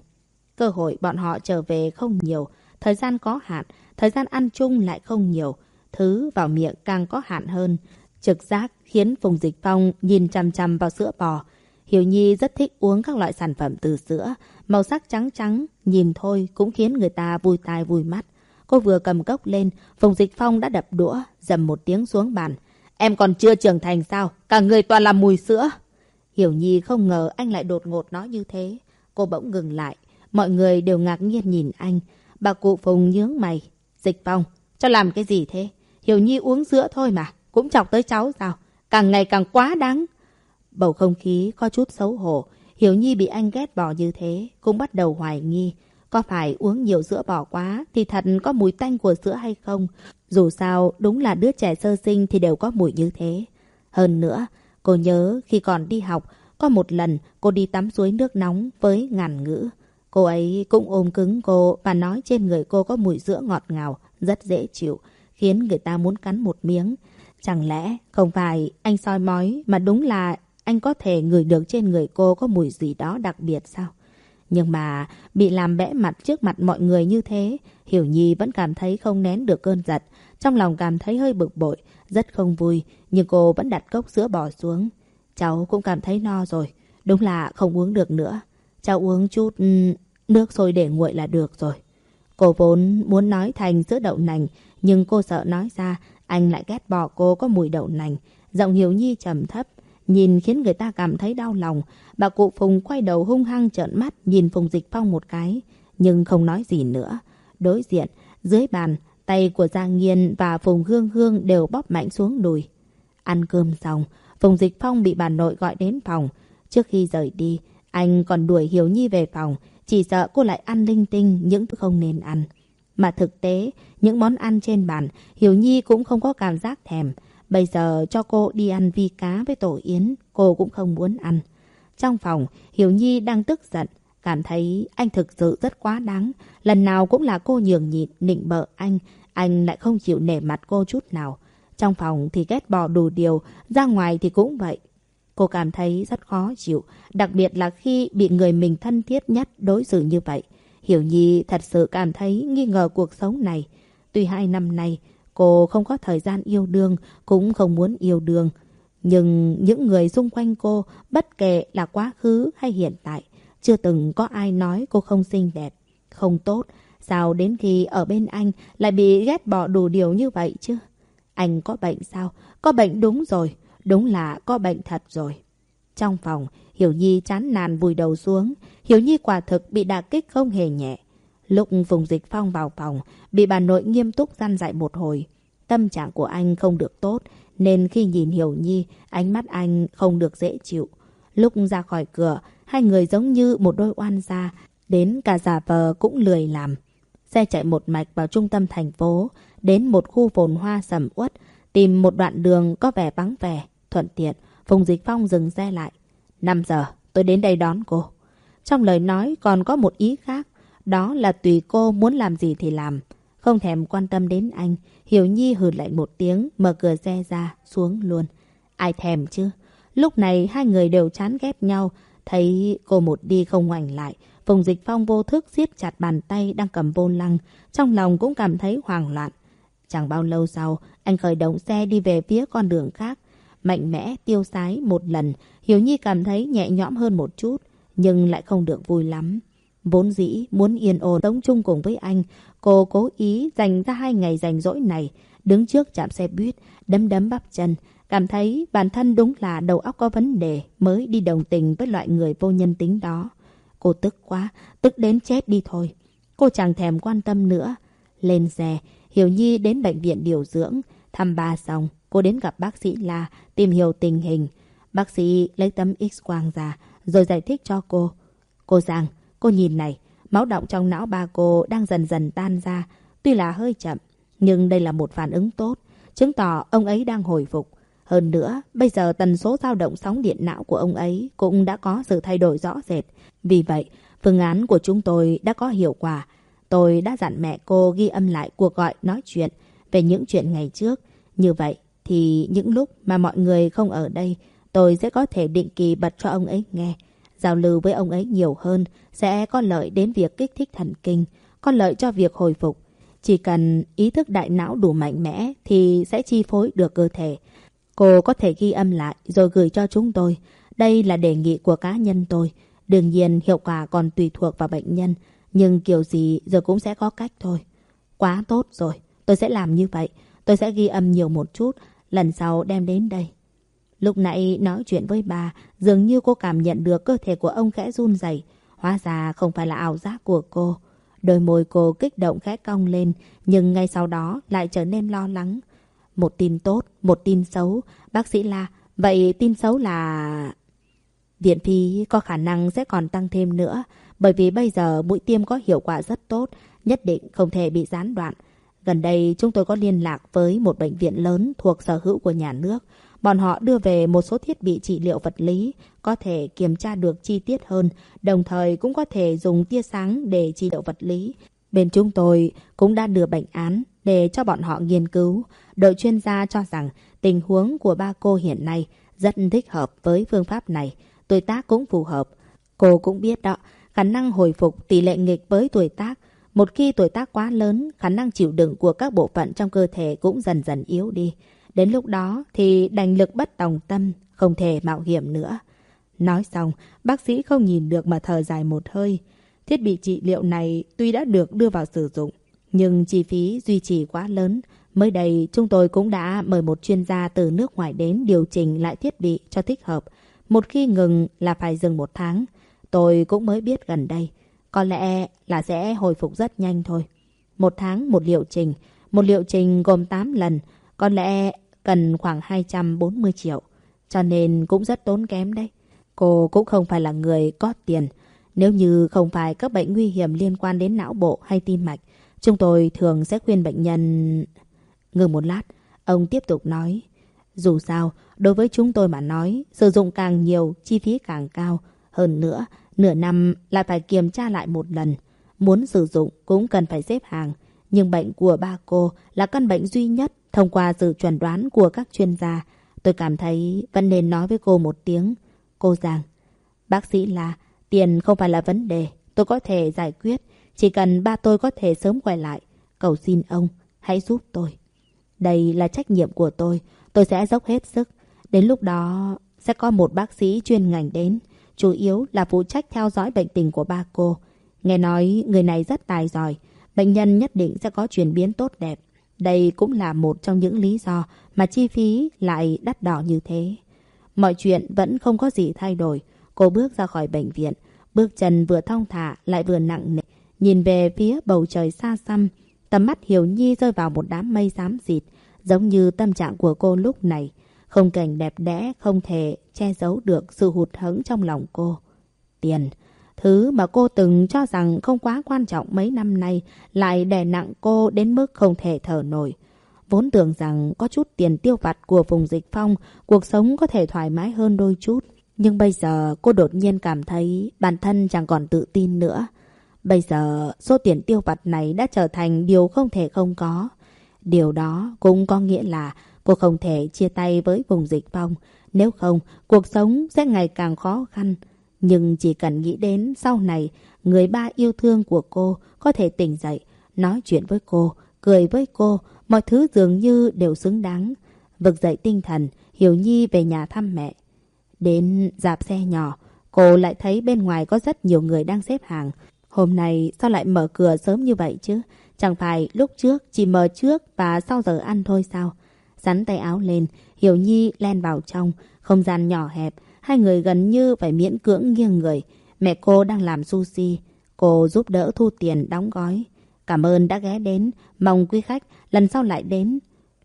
Cơ hội bọn họ trở về không nhiều, thời gian có hạn, thời gian ăn chung lại không nhiều. Thứ vào miệng càng có hạn hơn. Trực giác khiến Phùng Dịch Phong nhìn chằm chằm vào sữa bò. Hiểu Nhi rất thích uống các loại sản phẩm từ sữa, màu sắc trắng trắng, nhìn thôi cũng khiến người ta vui tai vui mắt. Cô vừa cầm cốc lên, Phùng Dịch Phong đã đập đũa, dầm một tiếng xuống bàn. Em còn chưa trưởng thành sao? Cả người toàn là mùi sữa. Hiểu Nhi không ngờ anh lại đột ngột nói như thế. Cô bỗng ngừng lại. Mọi người đều ngạc nhiên nhìn anh. Bà cụ Phùng nhướng mày. Dịch Phong, cho làm cái gì thế? Hiểu Nhi uống sữa thôi mà. Cũng chọc tới cháu sao? Càng ngày càng quá đáng. Bầu không khí có chút xấu hổ. Hiểu Nhi bị anh ghét bỏ như thế. Cũng bắt đầu hoài nghi. Có phải uống nhiều sữa bỏ quá thì thật có mùi tanh của sữa hay không? Dù sao, đúng là đứa trẻ sơ sinh thì đều có mùi như thế. Hơn nữa, cô nhớ khi còn đi học, có một lần cô đi tắm suối nước nóng với ngàn ngữ. Cô ấy cũng ôm cứng cô và nói trên người cô có mùi sữa ngọt ngào, rất dễ chịu, khiến người ta muốn cắn một miếng. Chẳng lẽ không phải anh soi mói mà đúng là anh có thể ngửi được trên người cô có mùi gì đó đặc biệt sao? Nhưng mà bị làm bẽ mặt trước mặt mọi người như thế, Hiểu Nhi vẫn cảm thấy không nén được cơn giật. Trong lòng cảm thấy hơi bực bội, rất không vui, nhưng cô vẫn đặt cốc sữa bỏ xuống. Cháu cũng cảm thấy no rồi, đúng là không uống được nữa. Cháu uống chút ừ, nước sôi để nguội là được rồi. Cô vốn muốn nói thành sữa đậu nành, nhưng cô sợ nói ra, anh lại ghét bỏ cô có mùi đậu nành. Giọng Hiểu Nhi trầm thấp, nhìn khiến người ta cảm thấy đau lòng. Bà cụ Phùng quay đầu hung hăng trợn mắt nhìn Phùng Dịch Phong một cái, nhưng không nói gì nữa. Đối diện, dưới bàn, tay của Giang Nghiên và Phùng Hương Hương đều bóp mạnh xuống đùi. Ăn cơm xong, Phùng Dịch Phong bị bà nội gọi đến phòng. Trước khi rời đi, anh còn đuổi Hiểu Nhi về phòng, chỉ sợ cô lại ăn linh tinh những thứ không nên ăn. Mà thực tế, những món ăn trên bàn, Hiểu Nhi cũng không có cảm giác thèm. Bây giờ cho cô đi ăn vi cá với tổ yến, cô cũng không muốn ăn. Trong phòng, Hiểu Nhi đang tức giận, cảm thấy anh thực sự rất quá đáng. Lần nào cũng là cô nhường nhịn, nịnh bợ anh, anh lại không chịu nể mặt cô chút nào. Trong phòng thì ghét bỏ đủ điều, ra ngoài thì cũng vậy. Cô cảm thấy rất khó chịu, đặc biệt là khi bị người mình thân thiết nhất đối xử như vậy. Hiểu Nhi thật sự cảm thấy nghi ngờ cuộc sống này. Tuy hai năm nay, cô không có thời gian yêu đương, cũng không muốn yêu đương. Nhưng những người xung quanh cô, bất kể là quá khứ hay hiện tại, chưa từng có ai nói cô không xinh đẹp, không tốt. Sao đến khi ở bên anh lại bị ghét bỏ đủ điều như vậy chứ? Anh có bệnh sao? Có bệnh đúng rồi. Đúng là có bệnh thật rồi. Trong phòng, Hiểu Nhi chán nản vùi đầu xuống. Hiểu Nhi quả thực bị đả kích không hề nhẹ. Lúc vùng Dịch Phong vào phòng, bị bà nội nghiêm túc gian dạy một hồi. Tâm trạng của anh không được tốt, nên khi nhìn Hiểu Nhi, ánh mắt anh không được dễ chịu. Lúc ra khỏi cửa, hai người giống như một đôi oan gia, đến cả giả vờ cũng lười làm. Xe chạy một mạch vào trung tâm thành phố, đến một khu phồn hoa sầm uất, tìm một đoạn đường có vẻ vắng vẻ, thuận tiện. Phùng Dịch Phong dừng xe lại. 5 giờ, tôi đến đây đón cô. Trong lời nói còn có một ý khác, đó là tùy cô muốn làm gì thì làm. Không thèm quan tâm đến anh, Hiểu Nhi hừ lạnh một tiếng, mở cửa xe ra, xuống luôn. Ai thèm chứ? Lúc này hai người đều chán ghét nhau, thấy cô một đi không ngoảnh lại. Phùng Dịch Phong vô thức siết chặt bàn tay đang cầm vô lăng, trong lòng cũng cảm thấy hoảng loạn. Chẳng bao lâu sau, anh khởi động xe đi về phía con đường khác. Mạnh mẽ, tiêu sái một lần, Hiểu Nhi cảm thấy nhẹ nhõm hơn một chút, nhưng lại không được vui lắm. Vốn dĩ muốn yên ổn sống chung cùng với anh, cô cố ý dành ra hai ngày rảnh rỗi này, đứng trước chạm xe buýt, đấm đấm bắp chân, cảm thấy bản thân đúng là đầu óc có vấn đề mới đi đồng tình với loại người vô nhân tính đó. Cô tức quá, tức đến chết đi thôi. Cô chẳng thèm quan tâm nữa. Lên xe, Hiểu Nhi đến bệnh viện điều dưỡng, thăm ba xong, cô đến gặp bác sĩ La, tìm hiểu tình hình. Bác sĩ lấy tấm x-quang ra, rồi giải thích cho cô. Cô Giang, cô nhìn này, máu động trong não ba cô đang dần dần tan ra, tuy là hơi chậm, nhưng đây là một phản ứng tốt, chứng tỏ ông ấy đang hồi phục. Hơn nữa, bây giờ tần số dao động sóng điện não của ông ấy cũng đã có sự thay đổi rõ rệt. Vì vậy, phương án của chúng tôi đã có hiệu quả. Tôi đã dặn mẹ cô ghi âm lại cuộc gọi nói chuyện về những chuyện ngày trước. Như vậy thì những lúc mà mọi người không ở đây, tôi sẽ có thể định kỳ bật cho ông ấy nghe. Giao lưu với ông ấy nhiều hơn sẽ có lợi đến việc kích thích thần kinh, có lợi cho việc hồi phục. Chỉ cần ý thức đại não đủ mạnh mẽ thì sẽ chi phối được cơ thể. Cô có thể ghi âm lại rồi gửi cho chúng tôi. Đây là đề nghị của cá nhân tôi. Đương nhiên hiệu quả còn tùy thuộc vào bệnh nhân. Nhưng kiểu gì giờ cũng sẽ có cách thôi. Quá tốt rồi. Tôi sẽ làm như vậy. Tôi sẽ ghi âm nhiều một chút. Lần sau đem đến đây. Lúc nãy nói chuyện với bà, dường như cô cảm nhận được cơ thể của ông khẽ run rẩy. Hóa ra không phải là ảo giác của cô. Đôi môi cô kích động khẽ cong lên, nhưng ngay sau đó lại trở nên lo lắng. Một tin tốt, một tin xấu. Bác sĩ la, vậy tin xấu là... Viện phí có khả năng sẽ còn tăng thêm nữa, bởi vì bây giờ mũi tiêm có hiệu quả rất tốt, nhất định không thể bị gián đoạn. Gần đây chúng tôi có liên lạc với một bệnh viện lớn thuộc sở hữu của nhà nước. Bọn họ đưa về một số thiết bị trị liệu vật lý, có thể kiểm tra được chi tiết hơn, đồng thời cũng có thể dùng tia sáng để trị liệu vật lý. Bên chúng tôi cũng đã đưa bệnh án để cho bọn họ nghiên cứu. Đội chuyên gia cho rằng tình huống của ba cô hiện nay rất thích hợp với phương pháp này. Tuổi tác cũng phù hợp. Cô cũng biết đó, khả năng hồi phục tỷ lệ nghịch với tuổi tác. Một khi tuổi tác quá lớn, khả năng chịu đựng của các bộ phận trong cơ thể cũng dần dần yếu đi. Đến lúc đó thì đành lực bất tòng tâm, không thể mạo hiểm nữa. Nói xong, bác sĩ không nhìn được mà thở dài một hơi. Thiết bị trị liệu này tuy đã được đưa vào sử dụng, nhưng chi phí duy trì quá lớn. Mới đây, chúng tôi cũng đã mời một chuyên gia từ nước ngoài đến điều chỉnh lại thiết bị cho thích hợp. Một khi ngừng là phải dừng một tháng. Tôi cũng mới biết gần đây. Có lẽ là sẽ hồi phục rất nhanh thôi. Một tháng một liệu trình. Một liệu trình gồm 8 lần. Có lẽ cần khoảng 240 triệu. Cho nên cũng rất tốn kém đấy. Cô cũng không phải là người có tiền. Nếu như không phải các bệnh nguy hiểm liên quan đến não bộ hay tim mạch, chúng tôi thường sẽ khuyên bệnh nhân... Ngừng một lát, ông tiếp tục nói. Dù sao, đối với chúng tôi mà nói, sử dụng càng nhiều, chi phí càng cao. Hơn nữa, nửa năm lại phải kiểm tra lại một lần. Muốn sử dụng cũng cần phải xếp hàng. Nhưng bệnh của ba cô là căn bệnh duy nhất thông qua sự chuẩn đoán của các chuyên gia. Tôi cảm thấy vẫn nên nói với cô một tiếng. Cô rằng, bác sĩ là tiền không phải là vấn đề. Tôi có thể giải quyết. Chỉ cần ba tôi có thể sớm quay lại. Cầu xin ông, hãy giúp tôi. Đây là trách nhiệm của tôi. Tôi sẽ dốc hết sức. Đến lúc đó sẽ có một bác sĩ chuyên ngành đến. Chủ yếu là phụ trách theo dõi bệnh tình của ba cô. Nghe nói người này rất tài giỏi. Bệnh nhân nhất định sẽ có chuyển biến tốt đẹp. Đây cũng là một trong những lý do mà chi phí lại đắt đỏ như thế. Mọi chuyện vẫn không có gì thay đổi. Cô bước ra khỏi bệnh viện. Bước chân vừa thong thả lại vừa nặng nề. Nhìn về phía bầu trời xa xăm, tầm mắt Hiểu Nhi rơi vào một đám mây xám xịt, giống như tâm trạng của cô lúc này. Không cảnh đẹp đẽ không thể che giấu được sự hụt hẫng trong lòng cô. Tiền, thứ mà cô từng cho rằng không quá quan trọng mấy năm nay lại đè nặng cô đến mức không thể thở nổi. Vốn tưởng rằng có chút tiền tiêu vặt của vùng dịch phong, cuộc sống có thể thoải mái hơn đôi chút. Nhưng bây giờ cô đột nhiên cảm thấy bản thân chẳng còn tự tin nữa. Bây giờ số tiền tiêu vặt này đã trở thành điều không thể không có. Điều đó cũng có nghĩa là cô không thể chia tay với vùng dịch phong. Nếu không, cuộc sống sẽ ngày càng khó khăn. Nhưng chỉ cần nghĩ đến sau này, người ba yêu thương của cô có thể tỉnh dậy, nói chuyện với cô, cười với cô, mọi thứ dường như đều xứng đáng. Vực dậy tinh thần, Hiểu Nhi về nhà thăm mẹ. Đến dạp xe nhỏ, cô lại thấy bên ngoài có rất nhiều người đang xếp hàng. Hôm nay sao lại mở cửa sớm như vậy chứ? Chẳng phải lúc trước chỉ mở trước và sau giờ ăn thôi sao? Rắn tay áo lên, Hiểu Nhi len vào trong, không gian nhỏ hẹp, hai người gần như phải miễn cưỡng nghiêng người. Mẹ cô đang làm sushi, cô giúp đỡ thu tiền đóng gói. Cảm ơn đã ghé đến, mong quý khách lần sau lại đến.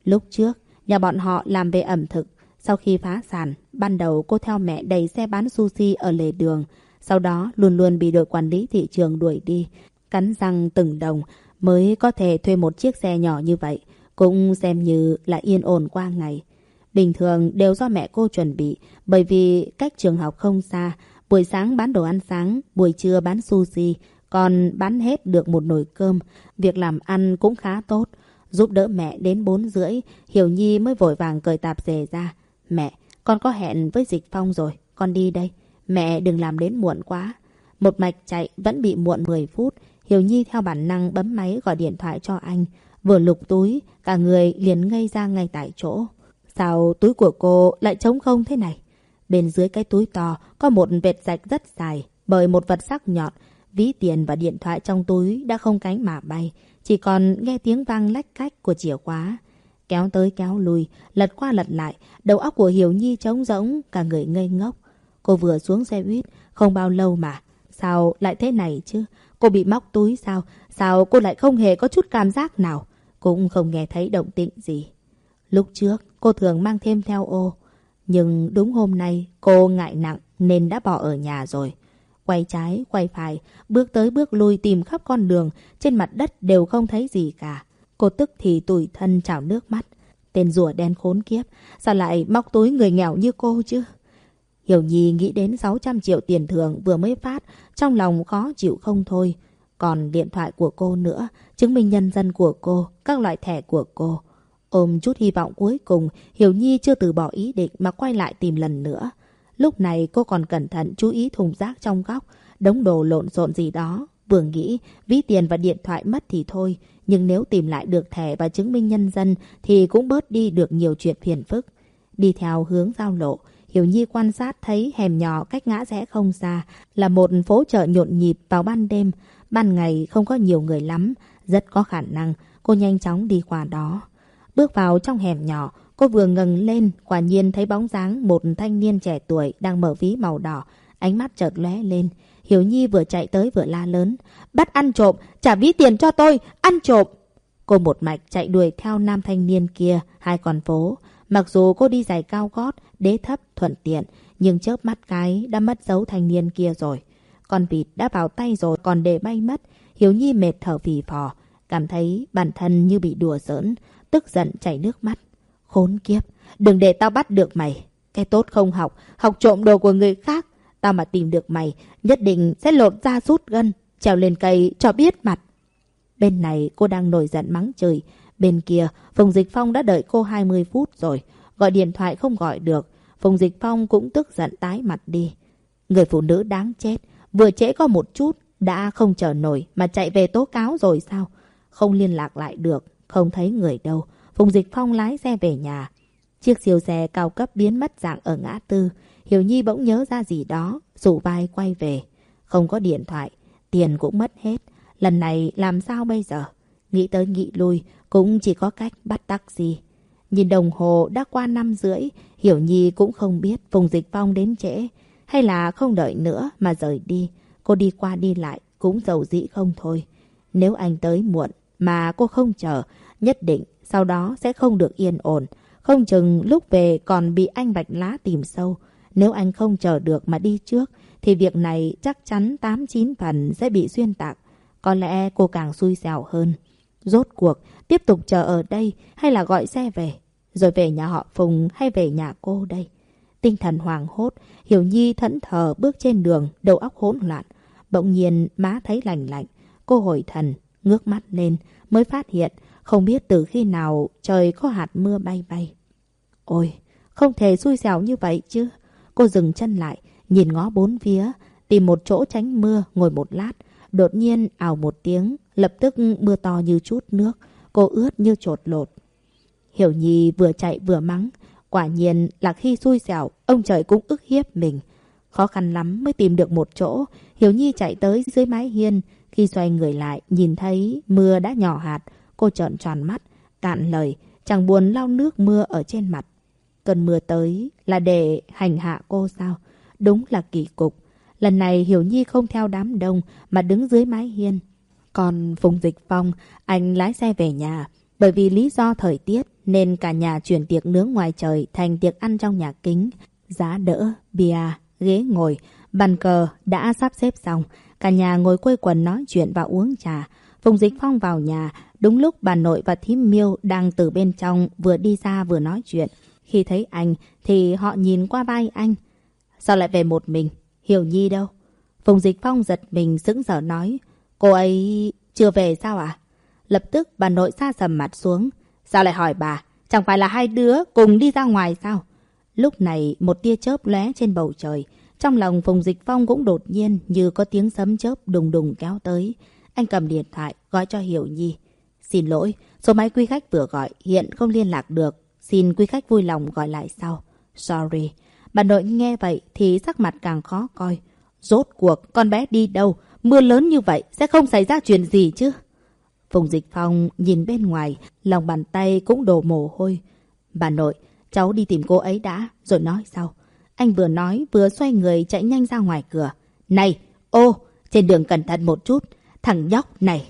Lúc trước, nhà bọn họ làm về ẩm thực. Sau khi phá sản, ban đầu cô theo mẹ đầy xe bán sushi ở lề đường. Sau đó luôn luôn bị đội quản lý thị trường đuổi đi. Cắn răng từng đồng mới có thể thuê một chiếc xe nhỏ như vậy. Cũng xem như là yên ổn qua ngày. Bình thường đều do mẹ cô chuẩn bị bởi vì cách trường học không xa. Buổi sáng bán đồ ăn sáng, buổi trưa bán sushi, còn bán hết được một nồi cơm. Việc làm ăn cũng khá tốt. Giúp đỡ mẹ đến bốn rưỡi, Hiểu Nhi mới vội vàng cởi tạp dề ra. Mẹ, con có hẹn với Dịch Phong rồi, con đi đây. Mẹ đừng làm đến muộn quá. Một mạch chạy vẫn bị muộn 10 phút. Hiểu Nhi theo bản năng bấm máy gọi điện thoại cho anh. Vừa lục túi, cả người liền ngây ra ngay tại chỗ. Sao túi của cô lại trống không thế này? Bên dưới cái túi to có một vệt rạch rất dài bởi một vật sắc nhọn. Ví tiền và điện thoại trong túi đã không cánh mà bay. Chỉ còn nghe tiếng vang lách cách của chìa khóa. Kéo tới kéo lui, lật qua lật lại, đầu óc của Hiểu Nhi trống rỗng, cả người ngây ngốc. Cô vừa xuống xe buýt, không bao lâu mà. Sao lại thế này chứ? Cô bị móc túi sao? Sao cô lại không hề có chút cảm giác nào? Cũng không nghe thấy động tĩnh gì. Lúc trước, cô thường mang thêm theo ô. Nhưng đúng hôm nay, cô ngại nặng nên đã bỏ ở nhà rồi. Quay trái, quay phải, bước tới bước lui tìm khắp con đường, trên mặt đất đều không thấy gì cả. Cô tức thì tủi thân trào nước mắt. Tên rùa đen khốn kiếp, sao lại móc túi người nghèo như cô chứ? Hiểu Nhi nghĩ đến 600 triệu tiền thưởng vừa mới phát, trong lòng khó chịu không thôi. Còn điện thoại của cô nữa, chứng minh nhân dân của cô, các loại thẻ của cô. Ôm chút hy vọng cuối cùng, Hiểu Nhi chưa từ bỏ ý định mà quay lại tìm lần nữa. Lúc này cô còn cẩn thận chú ý thùng rác trong góc, đống đồ lộn xộn gì đó. Vừa nghĩ, ví tiền và điện thoại mất thì thôi, nhưng nếu tìm lại được thẻ và chứng minh nhân dân thì cũng bớt đi được nhiều chuyện phiền phức. Đi theo hướng giao lộ, Hiểu Nhi quan sát thấy hẻm nhỏ cách ngã rẽ không xa là một phố chợ nhộn nhịp vào ban đêm. Ban ngày không có nhiều người lắm, rất có khả năng cô nhanh chóng đi qua đó. Bước vào trong hẻm nhỏ, cô vừa ngừng lên, quả nhiên thấy bóng dáng một thanh niên trẻ tuổi đang mở ví màu đỏ, ánh mắt chợt lóe lên. Hiểu Nhi vừa chạy tới vừa la lớn. Bắt ăn trộm, trả ví tiền cho tôi, ăn trộm. Cô một mạch chạy đuổi theo nam thanh niên kia, hai con phố. Mặc dù cô đi giày cao gót, đế thấp, thuận tiện, nhưng chớp mắt cái đã mất dấu thanh niên kia rồi. Con vịt đã vào tay rồi còn để bay mất. Hiếu Nhi mệt thở phì phò, cảm thấy bản thân như bị đùa giỡn, tức giận chảy nước mắt. Khốn kiếp, đừng để tao bắt được mày. Cái tốt không học, học trộm đồ của người khác. Tao mà tìm được mày, nhất định sẽ lột ra rút gân, trèo lên cây cho biết mặt. Bên này cô đang nổi giận mắng chửi. Bên kia, Phùng Dịch Phong đã đợi cô 20 phút rồi. Gọi điện thoại không gọi được. Phùng Dịch Phong cũng tức giận tái mặt đi. Người phụ nữ đáng chết. Vừa trễ có một chút, đã không chờ nổi mà chạy về tố cáo rồi sao? Không liên lạc lại được, không thấy người đâu. Phùng Dịch Phong lái xe về nhà. Chiếc siêu xe cao cấp biến mất dạng ở ngã tư. Hiểu Nhi bỗng nhớ ra gì đó, rủ vai quay về. Không có điện thoại, tiền cũng mất hết. Lần này làm sao bây giờ? Nghĩ tới nghĩ lui, cũng chỉ có cách bắt taxi. Nhìn đồng hồ đã qua năm rưỡi, Hiểu Nhi cũng không biết Phùng Dịch Phong đến trễ. Hay là không đợi nữa mà rời đi. Cô đi qua đi lại, cũng giàu dĩ không thôi. Nếu anh tới muộn mà cô không chờ, nhất định sau đó sẽ không được yên ổn. Không chừng lúc về còn bị anh Bạch Lá tìm sâu. Nếu anh không chờ được mà đi trước, thì việc này chắc chắn 8-9 phần sẽ bị xuyên tạc. Có lẽ cô càng xui xẻo hơn. Rốt cuộc, tiếp tục chờ ở đây hay là gọi xe về? Rồi về nhà họ Phùng hay về nhà cô đây? Tinh thần hoàng hốt, Hiểu Nhi thẫn thờ bước trên đường, đầu óc hỗn loạn. Bỗng nhiên má thấy lạnh lạnh. Cô hồi thần, ngước mắt lên, mới phát hiện không biết từ khi nào trời có hạt mưa bay bay. Ôi, không thể xui xẻo như vậy chứ. Cô dừng chân lại, nhìn ngó bốn phía, tìm một chỗ tránh mưa, ngồi một lát. Đột nhiên ảo một tiếng, lập tức mưa to như chút nước. Cô ướt như trột lột. Hiểu Nhi vừa chạy vừa mắng. Quả nhiên là khi xui xẻo, ông trời cũng ức hiếp mình. Khó khăn lắm mới tìm được một chỗ. Hiểu Nhi chạy tới dưới mái hiên. Khi xoay người lại, nhìn thấy mưa đã nhỏ hạt. Cô trợn tròn mắt, cạn lời, chẳng buồn lau nước mưa ở trên mặt. Cơn mưa tới là để hành hạ cô sao? Đúng là kỳ cục. Lần này Hiểu Nhi không theo đám đông mà đứng dưới mái hiên. Còn Phùng Dịch Phong, anh lái xe về nhà. Bởi vì lý do thời tiết nên cả nhà chuyển tiệc nướng ngoài trời thành tiệc ăn trong nhà kính. Giá đỡ, bia, ghế ngồi, bàn cờ đã sắp xếp xong. Cả nhà ngồi quây quần nói chuyện và uống trà. Phùng Dịch Phong vào nhà, đúng lúc bà nội và thím miêu đang từ bên trong vừa đi ra vừa nói chuyện. Khi thấy anh thì họ nhìn qua vai anh. Sao lại về một mình? Hiểu Nhi đâu? Phùng Dịch Phong giật mình sững sờ nói. Cô ấy chưa về sao ạ? À? Lập tức bà nội xa sầm mặt xuống. Sao lại hỏi bà? Chẳng phải là hai đứa cùng đi ra ngoài sao? Lúc này một tia chớp lóe trên bầu trời. Trong lòng Phùng Dịch Phong cũng đột nhiên như có tiếng sấm chớp đùng đùng kéo tới. Anh cầm điện thoại gọi cho Hiểu Nhi. Xin lỗi, số máy quý khách vừa gọi hiện không liên lạc được. Xin quý khách vui lòng gọi lại sau. Sorry. Bà nội nghe vậy thì sắc mặt càng khó coi. Rốt cuộc con bé đi đâu? Mưa lớn như vậy sẽ không xảy ra chuyện gì chứ? Phùng Dịch Phong nhìn bên ngoài, lòng bàn tay cũng đổ mồ hôi. Bà nội, cháu đi tìm cô ấy đã, rồi nói sau. Anh vừa nói vừa xoay người chạy nhanh ra ngoài cửa. Này, ô, trên đường cẩn thận một chút, thằng nhóc này.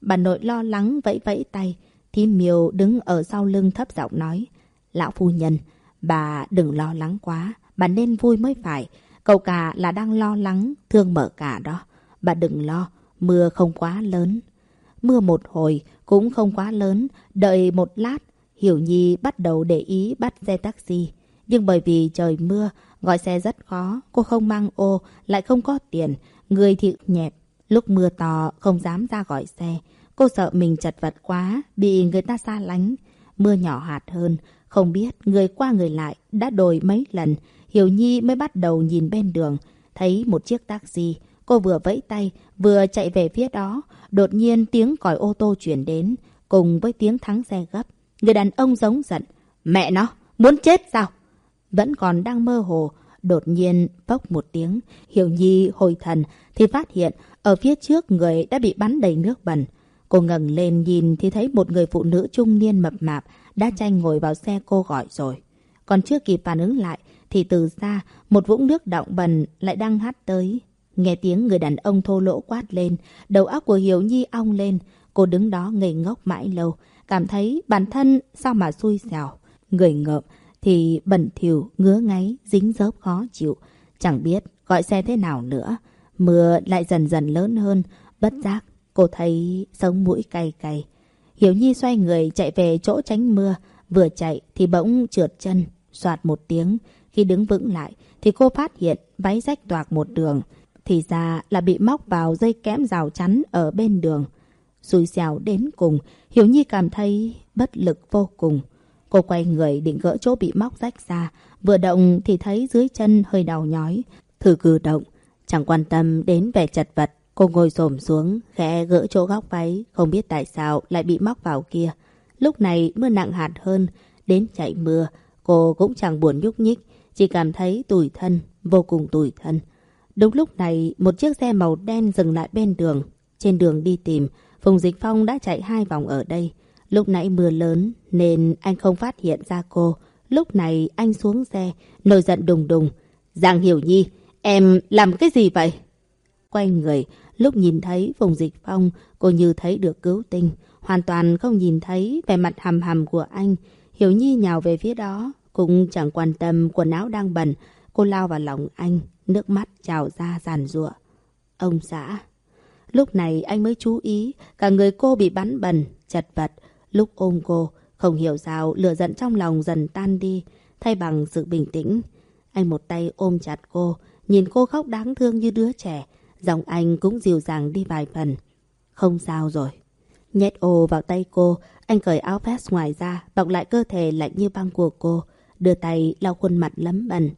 Bà nội lo lắng vẫy vẫy tay. Thím miêu đứng ở sau lưng thấp giọng nói. Lão phu nhân, bà đừng lo lắng quá, bà nên vui mới phải. Cậu cả là đang lo lắng, thương mở cả đó. Bà đừng lo, mưa không quá lớn. Mưa một hồi cũng không quá lớn, đợi một lát, Hiểu Nhi bắt đầu để ý bắt xe taxi. Nhưng bởi vì trời mưa, gọi xe rất khó, cô không mang ô, lại không có tiền, người thì nhẹp. Lúc mưa to, không dám ra gọi xe. Cô sợ mình chật vật quá, bị người ta xa lánh. Mưa nhỏ hạt hơn, không biết người qua người lại đã đổi mấy lần. Hiểu Nhi mới bắt đầu nhìn bên đường, thấy một chiếc taxi. Cô vừa vẫy tay, vừa chạy về phía đó. Đột nhiên tiếng còi ô tô chuyển đến, cùng với tiếng thắng xe gấp. Người đàn ông giống giận. Mẹ nó, muốn chết sao? Vẫn còn đang mơ hồ. Đột nhiên, bốc một tiếng. Hiểu Nhi hồi thần thì phát hiện ở phía trước người đã bị bắn đầy nước bẩn. Cô ngẩng lên nhìn thì thấy một người phụ nữ trung niên mập mạp đã tranh ngồi vào xe cô gọi rồi. Còn chưa kịp phản ứng lại thì từ xa một vũng nước động bần lại đang hát tới. Nghe tiếng người đàn ông thô lỗ quát lên, đầu óc của Hiểu Nhi ong lên. Cô đứng đó ngây ngốc mãi lâu, cảm thấy bản thân sao mà xui xẻo. Người ngợm thì bẩn thỉu, ngứa ngáy, dính dớp khó chịu. Chẳng biết gọi xe thế nào nữa. Mưa lại dần dần lớn hơn, bất giác cô thấy sống mũi cay cay. Hiểu Nhi xoay người chạy về chỗ tránh mưa, vừa chạy thì bỗng trượt chân, soạt một tiếng. Khi đứng vững lại thì cô phát hiện váy rách toạc một đường. Thì ra là bị móc vào dây kẽm rào chắn ở bên đường. Xui xẻo đến cùng, Hiểu Nhi cảm thấy bất lực vô cùng. Cô quay người định gỡ chỗ bị móc rách ra. Vừa động thì thấy dưới chân hơi đau nhói. Thử cử động, chẳng quan tâm đến vẻ chật vật. Cô ngồi xổm xuống, khẽ gỡ chỗ góc váy, không biết tại sao lại bị móc vào kia. Lúc này mưa nặng hạt hơn, đến chạy mưa, cô cũng chẳng buồn nhúc nhích, chỉ cảm thấy tủi thân, vô cùng tủi thân. Đúng lúc này, một chiếc xe màu đen dừng lại bên đường. Trên đường đi tìm, Phùng Dịch Phong đã chạy hai vòng ở đây. Lúc nãy mưa lớn nên anh không phát hiện ra cô. Lúc này anh xuống xe, nổi giận đùng đùng. Giang Hiểu Nhi, em làm cái gì vậy? Quay người, Lúc nhìn thấy Phùng Dịch Phong, cô như thấy được cứu tinh. Hoàn toàn không nhìn thấy vẻ mặt hầm hầm của anh. Hiểu Nhi nhào về phía đó, cũng chẳng quan tâm quần áo đang bẩn. Cô lao vào lòng anh, nước mắt trào ra giàn giụa. Ông xã. Lúc này anh mới chú ý, cả người cô bị bắn bần, chật vật. Lúc ôm cô, không hiểu sao lửa giận trong lòng dần tan đi, thay bằng sự bình tĩnh. Anh một tay ôm chặt cô, nhìn cô khóc đáng thương như đứa trẻ. Giọng anh cũng dịu dàng đi vài phần. Không sao rồi. Nhét ô vào tay cô, anh cởi áo vest ngoài ra, bọc lại cơ thể lạnh như băng của cô. Đưa tay lau khuôn mặt lấm bẩn.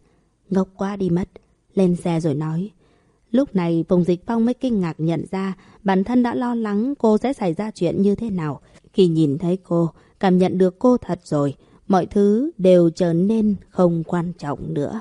Ngốc quá đi mất. Lên xe rồi nói. Lúc này Phùng Dịch Phong mới kinh ngạc nhận ra bản thân đã lo lắng cô sẽ xảy ra chuyện như thế nào. Khi nhìn thấy cô, cảm nhận được cô thật rồi, mọi thứ đều trở nên không quan trọng nữa.